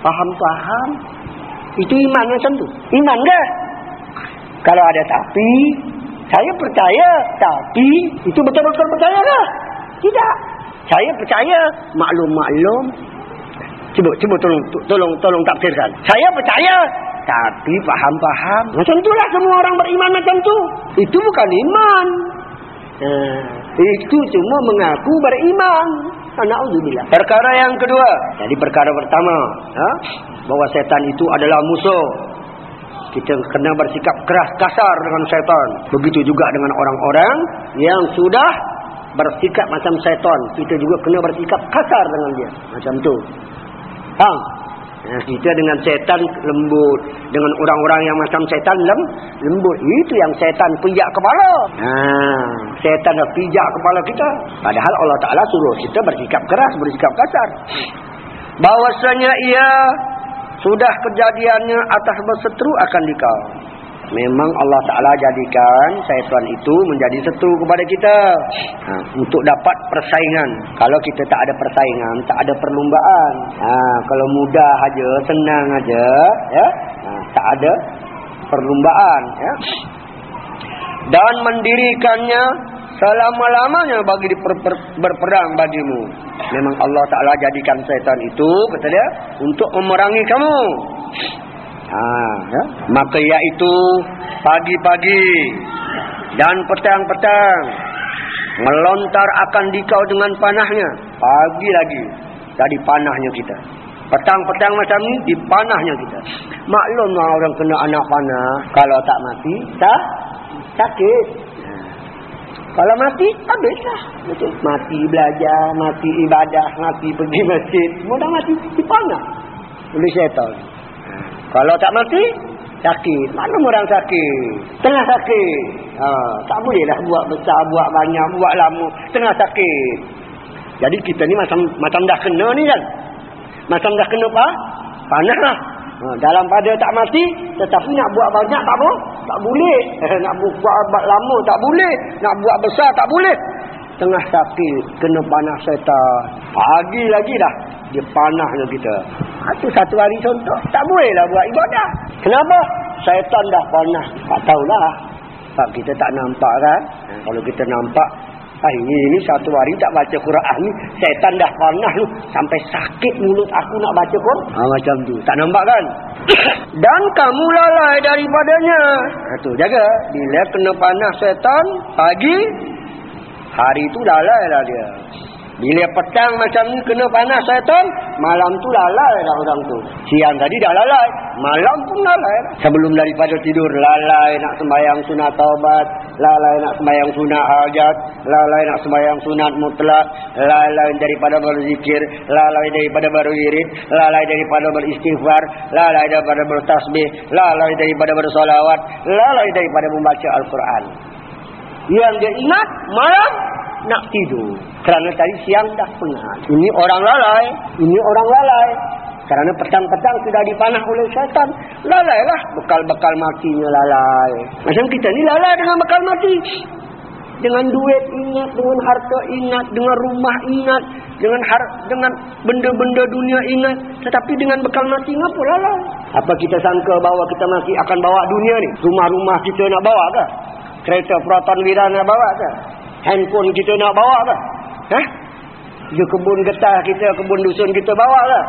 Faham-faham. Itu iman macam tu. Iman ke? Kalau ada tapi, saya percaya. Tapi, itu betul-betul percaya ke? Tidak. Saya percaya. Maklum-maklum. Cuba, cuba tolong, tolong, tolong takdirkan. Saya percaya. Tapi faham-faham. Macam itulah semua orang beriman macam tu. Itu bukan iman. Eh, itu cuma mengaku beriman. Alhamdulillah. Perkara yang kedua. Jadi perkara pertama. Ha? Bahawa setan itu adalah musuh. Kita kena bersikap keras kasar dengan setan. Begitu juga dengan orang-orang yang sudah bersikap macam setan. Kita juga kena bersikap kasar dengan dia. Macam tu. Faham? Ya, kita dengan setan lembut. Dengan orang-orang yang macam setan lem, lembut. Itu yang setan pijak kepala. Ha, setan dah pijak kepala kita. Padahal Allah Ta'ala suruh kita bersikap keras, bersikap kasar. Bahawasanya ia sudah kejadiannya atas berseteru akan dikau. Memang Allah Ta'ala jadikan syaitan itu menjadi setu kepada kita. Ha, untuk dapat persaingan. Kalau kita tak ada persaingan, tak ada perlumbaan. Ha, kalau mudah aja, senang aja, ya, ha, tak ada perlumbaan. Ya. Dan mendirikannya selama-lamanya bagi berperang bagimu. Memang Allah Ta'ala jadikan syaitan itu, kata dia, untuk memerangi kamu. Ha, ya? Maka iaitu pagi-pagi dan petang-petang melontar akan dikau dengan panahnya. Pagi lagi jadi panahnya kita. Petang-petang macam ni di panahnya kita. Maklumlah orang kena anak panah kalau tak mati tak sakit. Kalau mati, habislah. Betul. Mati belajar, mati ibadah, mati pergi masjid. Mudah mati di panah. Oleh syaitan. Kalau tak mati, sakit. Mana orang sakit? Tengah sakit. Ha, tak bolehlah buat besar, buat banyak, buat lama. Tengah sakit. Jadi kita ni macam macam dah kena ni kan? Macam dah kena apa? Panas lah. Ha, dalam pada tak mati, tetapi nak buat banyak tak apa? Tak boleh. nak buat lama tak boleh. Nak buat besar tak boleh. Tengah sakit, kena panas setan. Pagi lagi dah, dia panahnya kita. Itu satu hari contoh. Tak bolehlah buat ibadah. Kenapa? Syaitan dah panas. Tak tahulah. Sebab kita tak nampak kan. Ha, kalau kita nampak. Hari ini, ini satu hari tak baca Quran ni. Syaitan dah panas tu. Sampai sakit mulut aku nak baca Quran. Ha, macam tu. Tak nampak kan? Dan kamu lalai daripadanya. Ha, jaga. Bila kena panas syaitan. Pagi. Hari itu lalai lah dia. Bila petang macam ni kena panas syaitan, malam tu lalai dah orang tu. Siang tadi dah lalai, malam pun lalai. Sebelum daripada tidur, lalai nak sembahyang sunat taubat, lalai nak sembahyang sunat hajat, lalai nak sembahyang sunat mutlak, lalai daripada berzikir, lalai daripada berwirid, lalai daripada beristighfar, lalai daripada bertasbih, lalai daripada bersolawat, lalai daripada membaca Al-Quran. Yang dia ingat malam nak tidur. Kerana tadi siang dah penat. Ini orang lalai. Ini orang lalai. Kerana petang-petang sudah dipanah oleh syaitan. Lalai lah. Bekal-bekal matinya lalai. Macam kita ni lalai dengan bekal mati. Dengan duit ingat. Dengan harta ingat. Dengan rumah ingat. Dengan har dengan benda-benda dunia ingat. Tetapi dengan bekal mati ngapa lalai? Apa kita sangka bahawa kita masih akan bawa dunia ni? Rumah-rumah kita nak bawa ke? Kereta Proton Wira nak bawa ke? Handphone kita nak bawa ke? Hah? Dia kebun getah kita, kebun dusun kita bawa ke?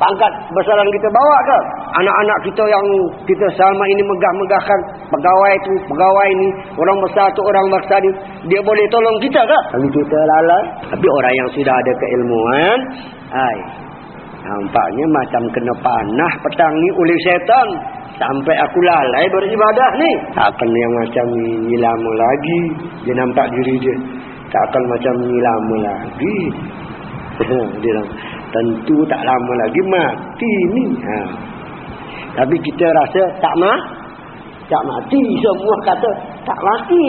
Pangkat besaran kita bawa ke? Anak-anak kita yang kita selama ini megah-megahkan pegawai tu, pegawai ni, orang besar tu, orang bangsa ni, dia boleh tolong kita ke? Kalau kita lalai. Tapi orang yang sudah ada keilmuan, hai, nampaknya macam kena panah petang ni oleh syaitan. Sampai aku lalai beribadah ni. Akan yang macam ni lama lagi. Dia nampak diri dia. Tak akan macam ni lama lagi. dia bilang, tentu tak lama lagi mati ni. Ha. Tapi kita rasa tak mah, tak mati. Semua kata tak mati.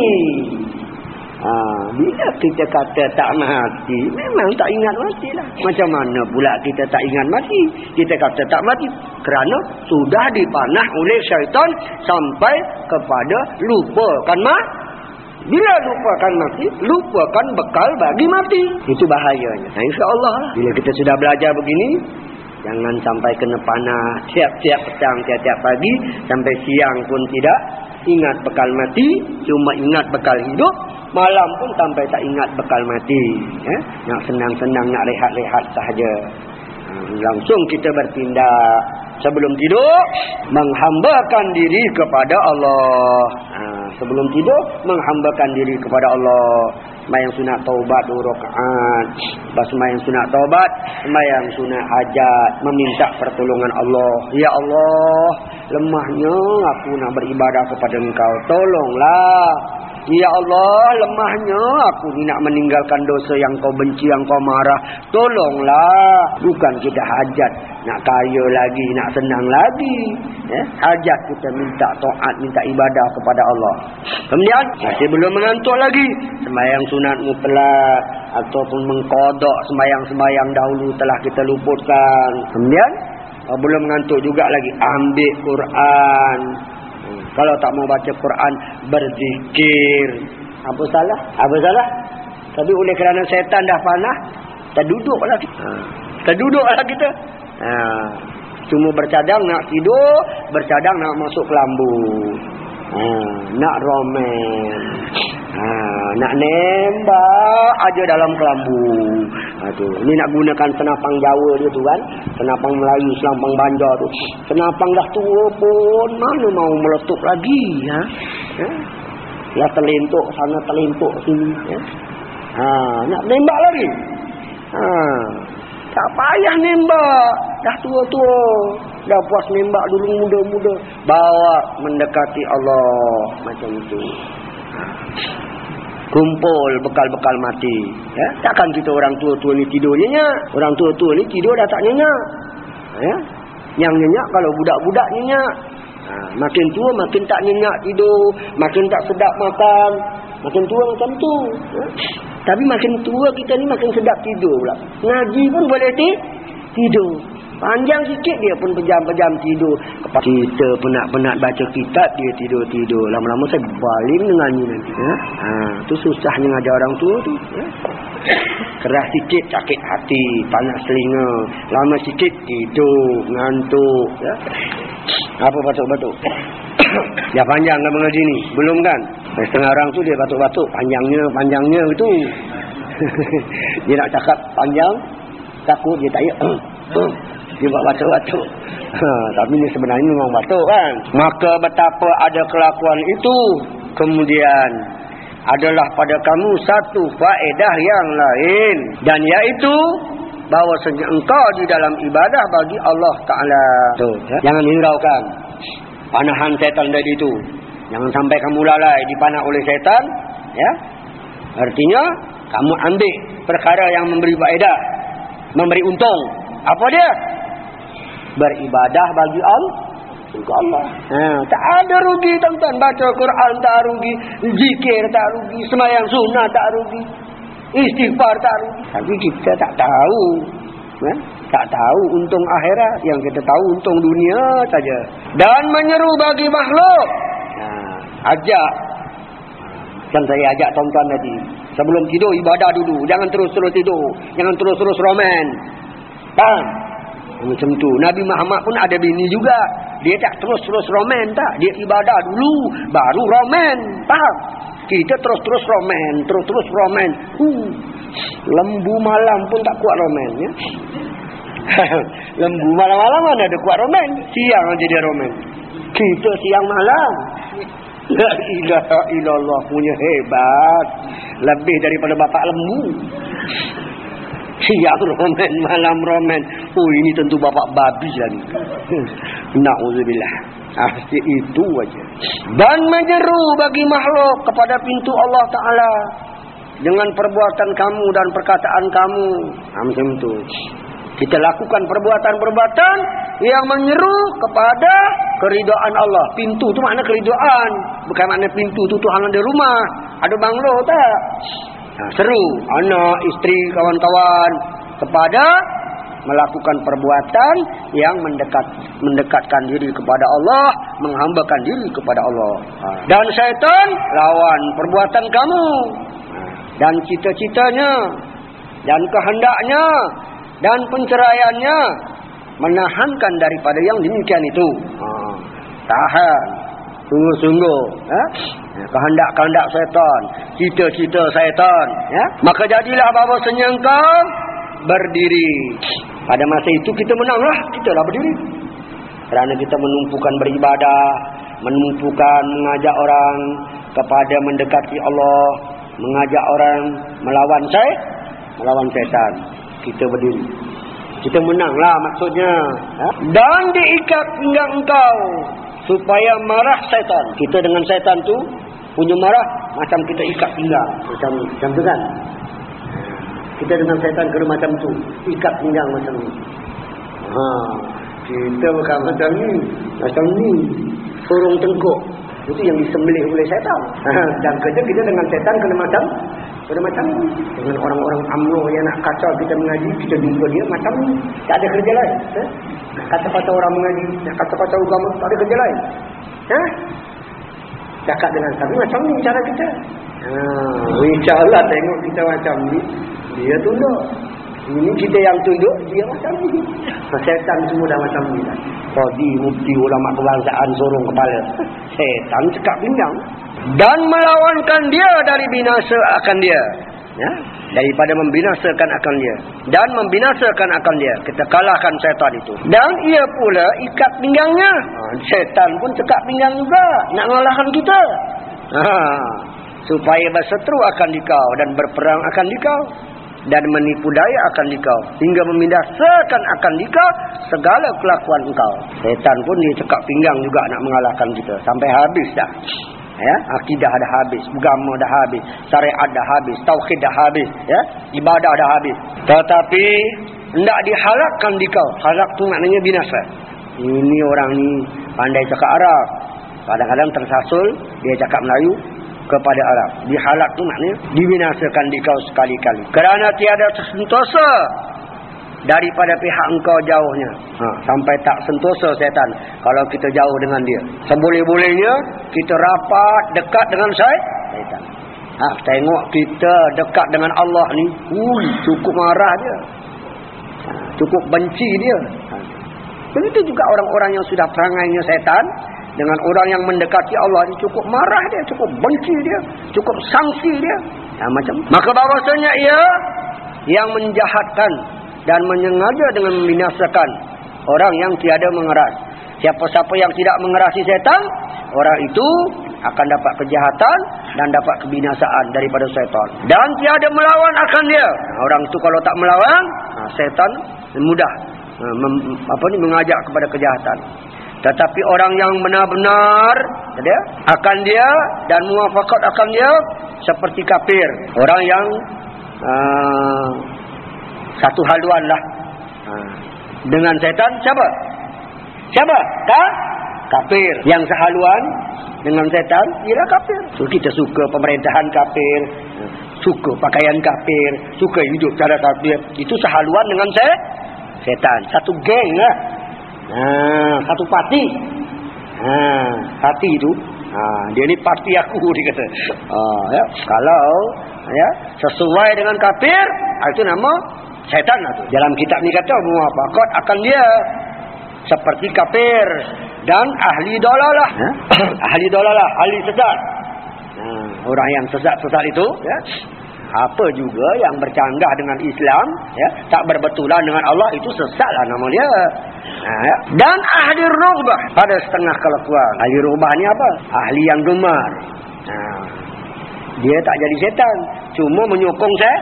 Ha, bila kita kata tak mati, memang tak ingat mati lah. Macam mana pula kita tak ingat mati? Kita kata tak mati. Kerana sudah dipanah oleh syaitan sampai kepada lupakan mati. Bila lupakan mati, lupakan bekal bagi mati. Itu bahayanya. Nah, insyaAllah lah. Bila kita sudah belajar begini, jangan sampai kena panah tiap-tiap petang, tiap-tiap pagi, sampai siang pun tidak. Ingat bekal mati, cuma ingat bekal hidup. Malam pun sampai tak ingat bekal mati. Eh? Nak senang-senang, nak rehat-rehat sahaja. Ha, langsung kita bertindak sebelum tidur menghambakan diri kepada Allah. Ha, sebelum tidur menghambakan diri kepada Allah. Sembahyang sunat taubat. Lepas sembahyang sunat taubat, sembahyang sunat hajat, meminta pertolongan Allah. Ya Allah, lemahnya aku nak beribadah kepada Engkau. Tolonglah Ya Allah, lemahnya aku ni nak meninggalkan dosa yang kau benci, yang kau marah. Tolonglah. Bukan kita hajat nak kaya lagi, nak senang lagi. Eh? Hajat kita minta taat, minta ibadah kepada Allah. Kemudian, masih belum mengantuk lagi. Sembayang sunat mutlak ataupun mengkodok sembayang-sembayang dahulu telah kita luputkan. Kemudian, belum mengantuk juga lagi. Ambil Quran. Kalau tak mau baca Quran, berzikir. Apa salah? Apa salah? Tapi oleh kerana setan dah panah, terduduklah kita. Ha. Terduduklah kita. Ha. Cuma bercadang nak tidur, bercadang nak masuk kelambu. Ha. Nak romen. Ha. Nak nembak aja dalam kelambu. Tu. Ini nak gunakan senapang Jawa dia tu kan. Senapang Melayu, senapang Banjar tu. Senapang dah tua pun mana mau meletup lagi. Ha? Ha? Ya terlentuk sana terlentuk sini. Ya? Ha, nak nembak lagi. Ha. Tak payah nembak. Dah tua-tua. Dah puas nembak dulu muda-muda. Bawa mendekati Allah. Macam itu. Ha kumpul bekal-bekal mati. Ya? Takkan kita orang tua-tua ni tidur nyenyak. Orang tua-tua ni tidur dah tak nyenyak. Ya? Yang nyenyak kalau budak-budak nyenyak. Ha, makin tua makin tak nyenyak tidur. Makin tak sedap makan. Makin tua macam tu. Ya? Tapi makin tua kita ni makin sedap tidur pula. Ngaji pun boleh tidur. Panjang sikit dia pun pejam-pejam tidur. Kita penat-penat baca kitab dia tidur-tidur. Lama-lama saya baling dengan ni nanti. Ya? Ha, tu susahnya ngajar orang tua tu. Ya? Keras sikit sakit hati. Panas selinga. Lama sikit tidur. Ngantuk. Ya? Apa batuk-batuk? ya panjang kan mengaji ni? Belum kan? Setengah orang tu dia batuk-batuk. Panjangnya, panjangnya itu. dia nak cakap panjang. Takut dia tak ya. dia buat batuk-batuk. Ha, tapi ni sebenarnya memang batuk kan. Maka betapa ada kelakuan itu. Kemudian adalah pada kamu satu faedah yang lain. Dan iaitu bahawa engkau di dalam ibadah bagi Allah Ta'ala. Ya? Jangan hiraukan. Panahan setan tadi itu. Jangan sampai kamu lalai dipanah oleh setan. Ya. Artinya kamu ambil perkara yang memberi faedah. Memberi untung. Apa dia? Beribadah bagi Allah untuk Allah. Ha, tak ada rugi tuan-tuan baca Quran tak rugi, zikir tak rugi, semayang sunnah tak rugi, istighfar tak rugi. Tapi kita tak tahu. Ha? Tak tahu untung akhirat, yang kita tahu untung dunia saja. Dan menyeru bagi makhluk. Ha, ajak Kan saya ajak tuan-tuan tadi. Sebelum tidur ibadah dulu. Jangan terus-terus tidur. Jangan terus-terus roman. Faham? Macam tu. Nabi Muhammad pun ada bini juga. Dia tak terus-terus roman tak. Dia ibadah dulu. Baru roman. Faham? Kita terus-terus roman. Terus-terus roman. Uh, lembu malam pun tak kuat roman. Ya? lembu malam-malam mana ada kuat roman. Siang aja dia roman. Kita siang malam. La ilaha illallah punya hebat. Lebih daripada bapak lembu. Siang roman, malam roman. Oh ini tentu bapak babi lagi. Na'udzubillah. Pasti itu aja. Dan menyeru bagi makhluk kepada pintu Allah Ta'ala. Dengan perbuatan kamu dan perkataan kamu. Macam itu. Kita lakukan perbuatan-perbuatan yang menyeru kepada keridaan Allah. Pintu tu makna keridaan. Bukan makna pintu tu Tuhan ada rumah. Ada banglo tak? Ha, seru. Anak, isteri, kawan-kawan. Kepada melakukan perbuatan yang mendekat mendekatkan diri kepada Allah, menghambakan diri kepada Allah. Ha. Dan syaitan lawan perbuatan kamu. Ha. Dan cita-citanya dan kehendaknya dan penceraiannya menahankan daripada yang demikian itu. Ha. Tahan. Sungguh-sungguh. Ha? Kehendak-kehendak syaitan. Cita-cita syaitan. Ya? Maka jadilah bahawa senyengkau berdiri. Pada masa itu kita menanglah. Kita lah berdiri. Kerana kita menumpukan beribadah. Menumpukan mengajak orang kepada mendekati Allah. Mengajak orang melawan saya. Melawan syaitan. Kita berdiri. Kita menanglah maksudnya. Ha? Dan diikat pinggang engkau. Supaya marah syaitan. Kita dengan syaitan tu punya marah. Macam kita ikat pinggang. Macam, macam tu kan. Kita dengan syaitan kena macam tu. Ikat pinggang macam ni. Ha, kita bukan macam ni. Macam ni. Sorong tengkuk. Itu yang disembelih oleh syaitan. Dan kerja kita dengan syaitan kena macam kena macam ni. Dengan orang-orang amno yang nak kacau kita mengaji, kita jumpa dia macam ni. Tak ada kerja lain. Ha? Nak kata-kata orang mengaji, nak kata-kata agama, tak ada kerja lain. Ha? Cakap dengan kami macam ni cara kita. Ha, insya-Allah tengok kita macam ni. Dia tunduk. Ini kita yang tunduk, dia macam ni. Setan semua dah macam ni dah. Kodi, mufti, ulama kebangsaan, sorong kepala. Setan cekap pinggang. Dan melawankan dia dari binasa akan dia. Ya? Daripada membinasakan akan dia. Dan membinasakan akan dia. Kita kalahkan setan itu. Dan ia pula ikat pinggangnya. Ha, setan pun cekap pinggang juga. Nak mengalahkan kita. Ha, supaya berseteru akan dikau. Dan berperang akan dikau dan menipu daya akan dikau hingga memindasakan akan dikau segala kelakuan engkau. Setan pun dia cekak pinggang juga nak mengalahkan kita. Sampai habis dah. Ya akidah dah habis agama dah habis syariat dah habis tauhid dah habis ya ibadah dah habis. Tetapi hendak dihalakkan dikau. Halak tu maknanya binasa. Ini orang ni pandai cakap Arab. Kadang-kadang tersasul dia cakap Melayu kepada Arab. Dihalak tu maknanya dibinasakan di kau sekali-kali. Kerana tiada sentosa daripada pihak engkau jauhnya. Ha, sampai tak sentosa setan kalau kita jauh dengan dia. Seboleh-bolehnya kita rapat dekat dengan syaitan. Ha, tengok kita dekat dengan Allah ni, ui, cukup marah dia. Ha, cukup benci dia. Ha. Begitu juga orang-orang yang sudah perangainya setan, dengan orang yang mendekati Allah ini cukup marah dia, cukup benci dia, cukup sangsi dia. Ya, macam maka bahwasanya ia yang menjahatkan dan menyengaja dengan membinasakan orang yang tiada mengeras. Siapa-siapa yang tidak mengerasi setan, orang itu akan dapat kejahatan dan dapat kebinasaan daripada setan. Dan tiada melawan akan dia. Orang itu kalau tak melawan, setan mudah apa ni mengajak kepada kejahatan. Tetapi orang yang benar-benar akan dia dan muafakat akan dia seperti kafir. Orang yang uh, satu haluan lah. Uh, dengan setan siapa? Siapa? Ka? Kafir. Yang sehaluan dengan setan ialah kafir. So, kita suka pemerintahan kafir. Suka pakaian kafir. Suka hidup cara kafir. Itu sehaluan dengan saya, setan. Satu geng lah. Ha, satu parti. Ha, parti itu. Ha, dia ni parti aku dia kata. Ha, ya, kalau ya, sesuai dengan kafir, ha, itu nama syaitan lah tu. Dalam kitab ni kata muwafaqat akan dia seperti kafir dan ahli dolalah. Ha? ahli dolalah, ahli sesat. Ha, orang yang sesat-sesat itu, ya, apa juga yang bercanggah dengan Islam ya tak berbetulan dengan Allah itu sesatlah nama dia. Ha, ya. dan ahli rubah pada setengah kelakuan. Ahli rubah ni apa? Ahli yang gemar. Ha. dia tak jadi setan. Cuma menyokong saya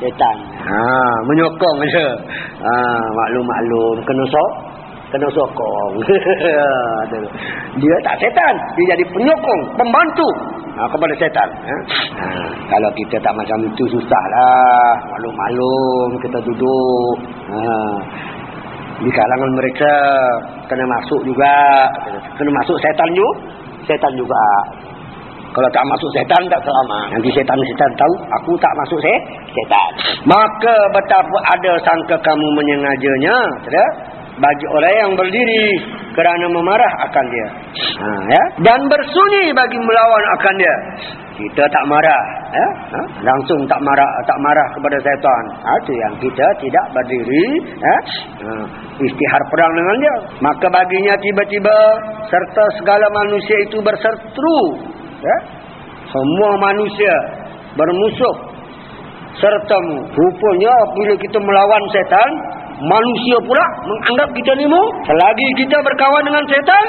setan. Ha menyokong aja ha maklum-maklum kena sok kena sokong. dia tak setan, dia jadi penyokong, pembantu ha, kepada setan. Ha? Ha, kalau kita tak macam itu susahlah, malum-malum kita duduk. Ha, di kalangan mereka kena masuk juga, kena masuk setan juga, setan juga. Kalau tak masuk setan tak selamat. Nanti setan-setan tahu aku tak masuk se setan. Maka betapa ada sangka kamu menyengajanya, tidak? Bagi orang yang berdiri kerana memarah akan dia. Ha, ya? Dan bersunyi bagi melawan akan dia. Kita tak marah, ya? ha? langsung tak marah tak marah kepada syaitan. Ha, itu yang kita tidak berdiri, ya? ha, istihar perang dengan dia. Maka baginya tiba-tiba serta segala manusia itu bersertru. Ya? Semua manusia bermusuh sertamu. Rupanya bila kita melawan syaitan, manusia pula menganggap kita ni mu. Selagi kita berkawan dengan setan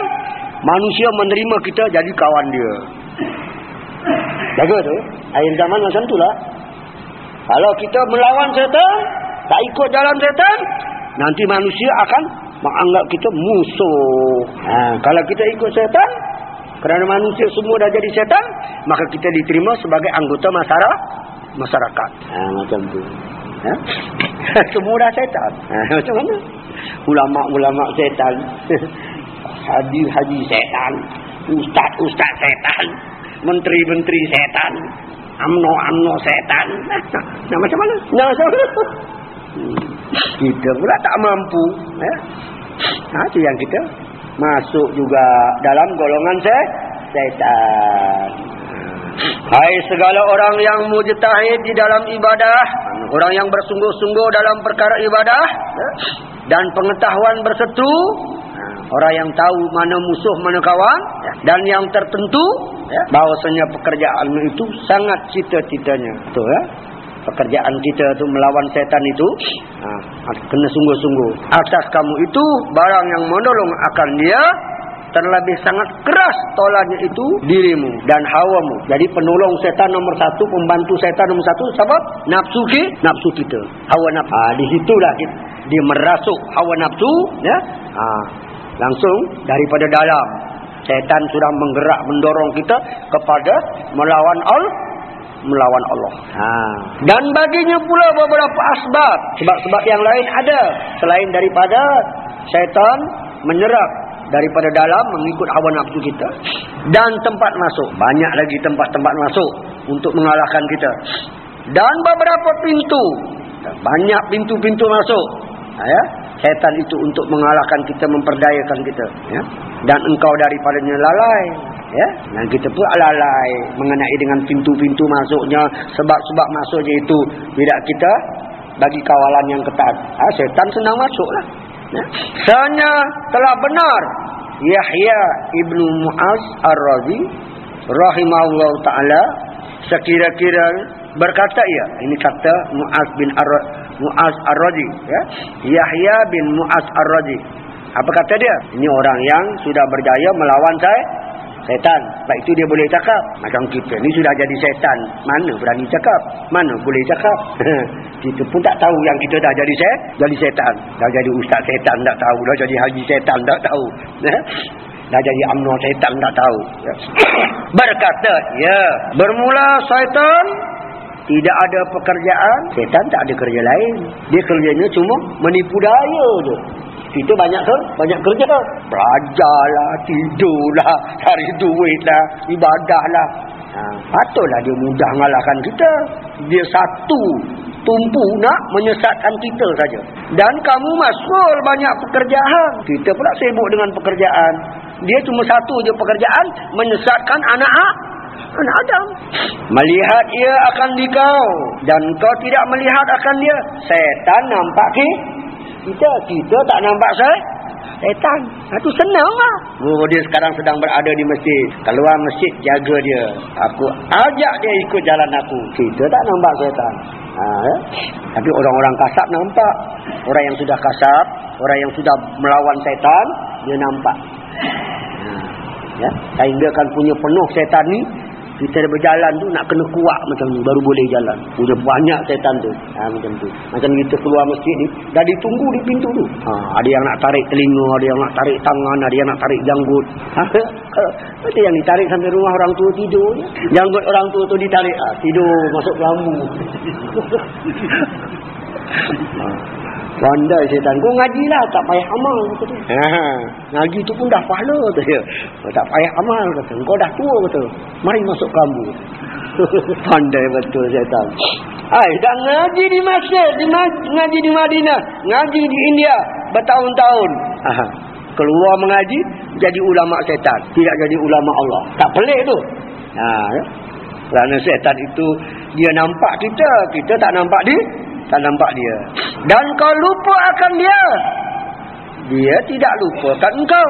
manusia menerima kita jadi kawan dia. Jaga tu akhir zaman macam tu lah. Kalau kita melawan setan tak ikut jalan setan nanti manusia akan menganggap kita musuh. Ha, kalau kita ikut setan kerana manusia semua dah jadi setan maka kita diterima sebagai anggota masyarakat masyarakat. Ha, macam tu Ha? Semua dah setan. Ha, macam mana? Ulama-ulama setan. Haji-haji setan. Ustaz-ustaz setan. Menteri-menteri setan. Amno-amno setan. Nah, macam mana? Nah, macam mana? Kita pula tak mampu. Ha? Ha, itu yang kita masuk juga dalam golongan setan. Hai segala orang yang mujtahid di dalam ibadah, orang yang bersungguh-sungguh dalam perkara ibadah dan pengetahuan bersetu, orang yang tahu mana musuh mana kawan dan yang tertentu bahawasanya pekerjaan itu sangat cita-citanya. Betul ya? Pekerjaan kita itu melawan setan itu kena sungguh-sungguh. Atas kamu itu barang yang menolong akan dia terlebih sangat keras tolaknya itu dirimu dan hawamu. Jadi penolong setan nomor satu, pembantu setan nomor satu, sebab nafsu ke? Nafsu kita. Hawa nafsu. Ha, di situlah dia, merasuk hawa nafsu. Ya? Ha, langsung daripada dalam. Setan sudah menggerak, mendorong kita kepada melawan Allah. Melawan Allah. Ha. Dan baginya pula beberapa asbab. Sebab-sebab yang lain ada. Selain daripada syaitan menyerap daripada dalam mengikut hawa nafsu kita. Dan tempat masuk. Banyak lagi tempat-tempat masuk untuk mengalahkan kita. Dan beberapa pintu. Banyak pintu-pintu masuk. Ha, ya? Setan itu untuk mengalahkan kita memperdayakan kita ya? Dan engkau daripadanya lalai ya? Dan kita pun lalai mengenai dengan pintu-pintu masuknya. Sebab-sebab masuknya itu tidak kita bagi kawalan yang ketat. Ha, setan senang masuklah Ya. Sanya telah benar. Yahya ibnu Muaz Ar-Razi rahimahullah taala sekira-kira berkata ya ini kata Muaz bin Ar Muaz Ar-Razi ya. Yahya bin Muaz Ar-Razi. Apa kata dia? Ini orang yang sudah berjaya melawan saya setan. Baik itu dia boleh cakap. Macam kita ni sudah jadi setan. Mana berani cakap? Mana boleh cakap? kita pun tak tahu yang kita dah jadi set, jadi setan. Dah jadi ustaz setan tak tahu. Dah jadi haji setan tak tahu. dah jadi amno setan tak tahu. Berkata, ya. Bermula setan tidak ada pekerjaan. Setan tak ada kerja lain. Dia kerjanya cuma menipu daya je. Kita banyak ke? Banyak kerja ke? Belajarlah, tidurlah, cari duitlah, ibadahlah. Ha, patutlah dia mudah mengalahkan kita. Dia satu tumpu nak menyesatkan kita saja. Dan kamu masuk banyak pekerjaan. Kita pula sibuk dengan pekerjaan. Dia cuma satu je pekerjaan, menyesatkan anak anak Adam. Melihat ia akan dikau dan kau tidak melihat akan dia. Setan nampak ke? kita kita tak nampak saya setan itu senang lah oh, dia sekarang sedang berada di masjid keluar masjid jaga dia aku ajak dia ikut jalan aku kita tak nampak setan ha, ya? tapi orang-orang kasap nampak orang yang sudah kasap orang yang sudah melawan setan dia nampak ha, ya? sehingga kan punya penuh setan ni Kita berjalan tu nak kena kuat macam ni baru boleh jalan. Punya banyak setan tu. Ha, macam tu. Macam kita keluar masjid ni dah ditunggu di pintu tu. Ha, ada yang nak tarik telinga, ada yang nak tarik tangan, ada yang nak tarik janggut. Ha, ada yang ditarik sampai rumah orang tua tidur. Janggut orang tua tu ditarik. Ha, tidur masuk kelambu. ha. Pandai setan. Kau ngajilah. Tak payah amal. Kata ha, ngaji tu pun dah pahala. Kata dia. Tak payah amal. Kata. Kau dah tua. Kata. Mari masuk kamu. Pandai betul setan. Hai, dah ngaji di Mesir. Di ngaji di Madinah. Ngaji di India. Bertahun-tahun. Keluar mengaji. Jadi ulama setan. Tidak jadi ulama Allah. Tak pelik tu. Ha, ya? Kerana setan itu. Dia nampak kita. Kita tak nampak dia tak nampak dia. Dan kau lupa akan dia. Dia tidak lupakan engkau.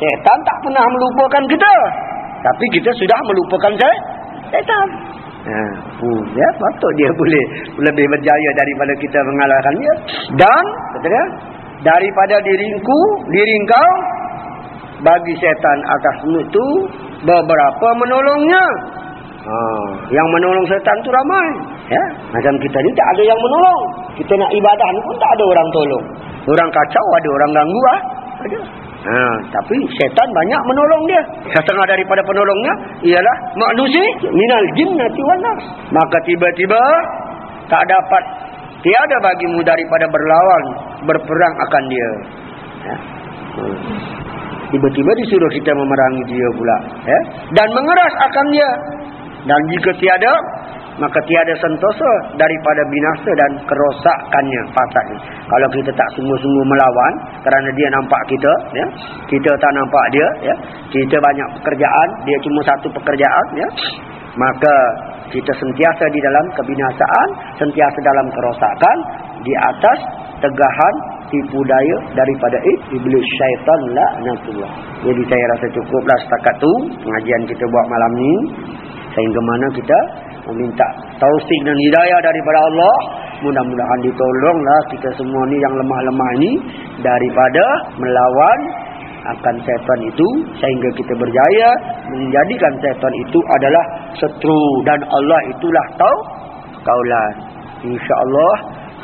Setan tak pernah melupakan kita. Tapi kita sudah melupakan saya. Setan. Ya, patut dia boleh lebih berjaya daripada kita mengalahkan dia. Dan, dia, daripada diriku, diri kau, bagi setan atas itu beberapa menolongnya. Ha, yang menolong setan tu ramai. Ya, macam kita ni tak ada yang menolong. Kita nak ibadah pun tak ada orang tolong. Orang kacau ada orang ganggu ah. Ada. Ha, tapi setan banyak menolong dia. Setengah daripada penolongnya ialah manusia minal jinnati wan nas. Maka tiba-tiba tak dapat tiada bagimu daripada berlawan berperang akan dia. Ya. Hmm. Tiba-tiba disuruh kita memerangi dia pula, ya. Dan mengeras akan dia. Dan jika tiada maka tiada sentosa daripada binasa dan kerosakannya fasad. Kalau kita tak sungguh-sungguh melawan kerana dia nampak kita, ya, kita tak nampak dia, ya, kita banyak pekerjaan, dia cuma satu pekerjaan, ya, maka kita sentiasa di dalam kebinasaan, sentiasa dalam kerosakan, di atas tegahan tipu daya daripada iblis syaitan laknatullah. Jadi saya rasa cukuplah setakat tu pengajian kita buat malam ni sehingga mana kita meminta taufik dan hidayah daripada Allah. Mudah-mudahan ditolonglah kita semua ni yang lemah-lemah ini daripada melawan akan syaitan itu. Sehingga kita berjaya menjadikan syaitan itu adalah setru dan Allah itulah tahu kaulan. Insyaallah.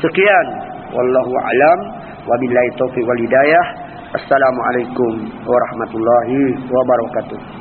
Sekian. Wallahu alam. Wabillahi taufik wal hidayah. Assalamualaikum warahmatullahi wabarakatuh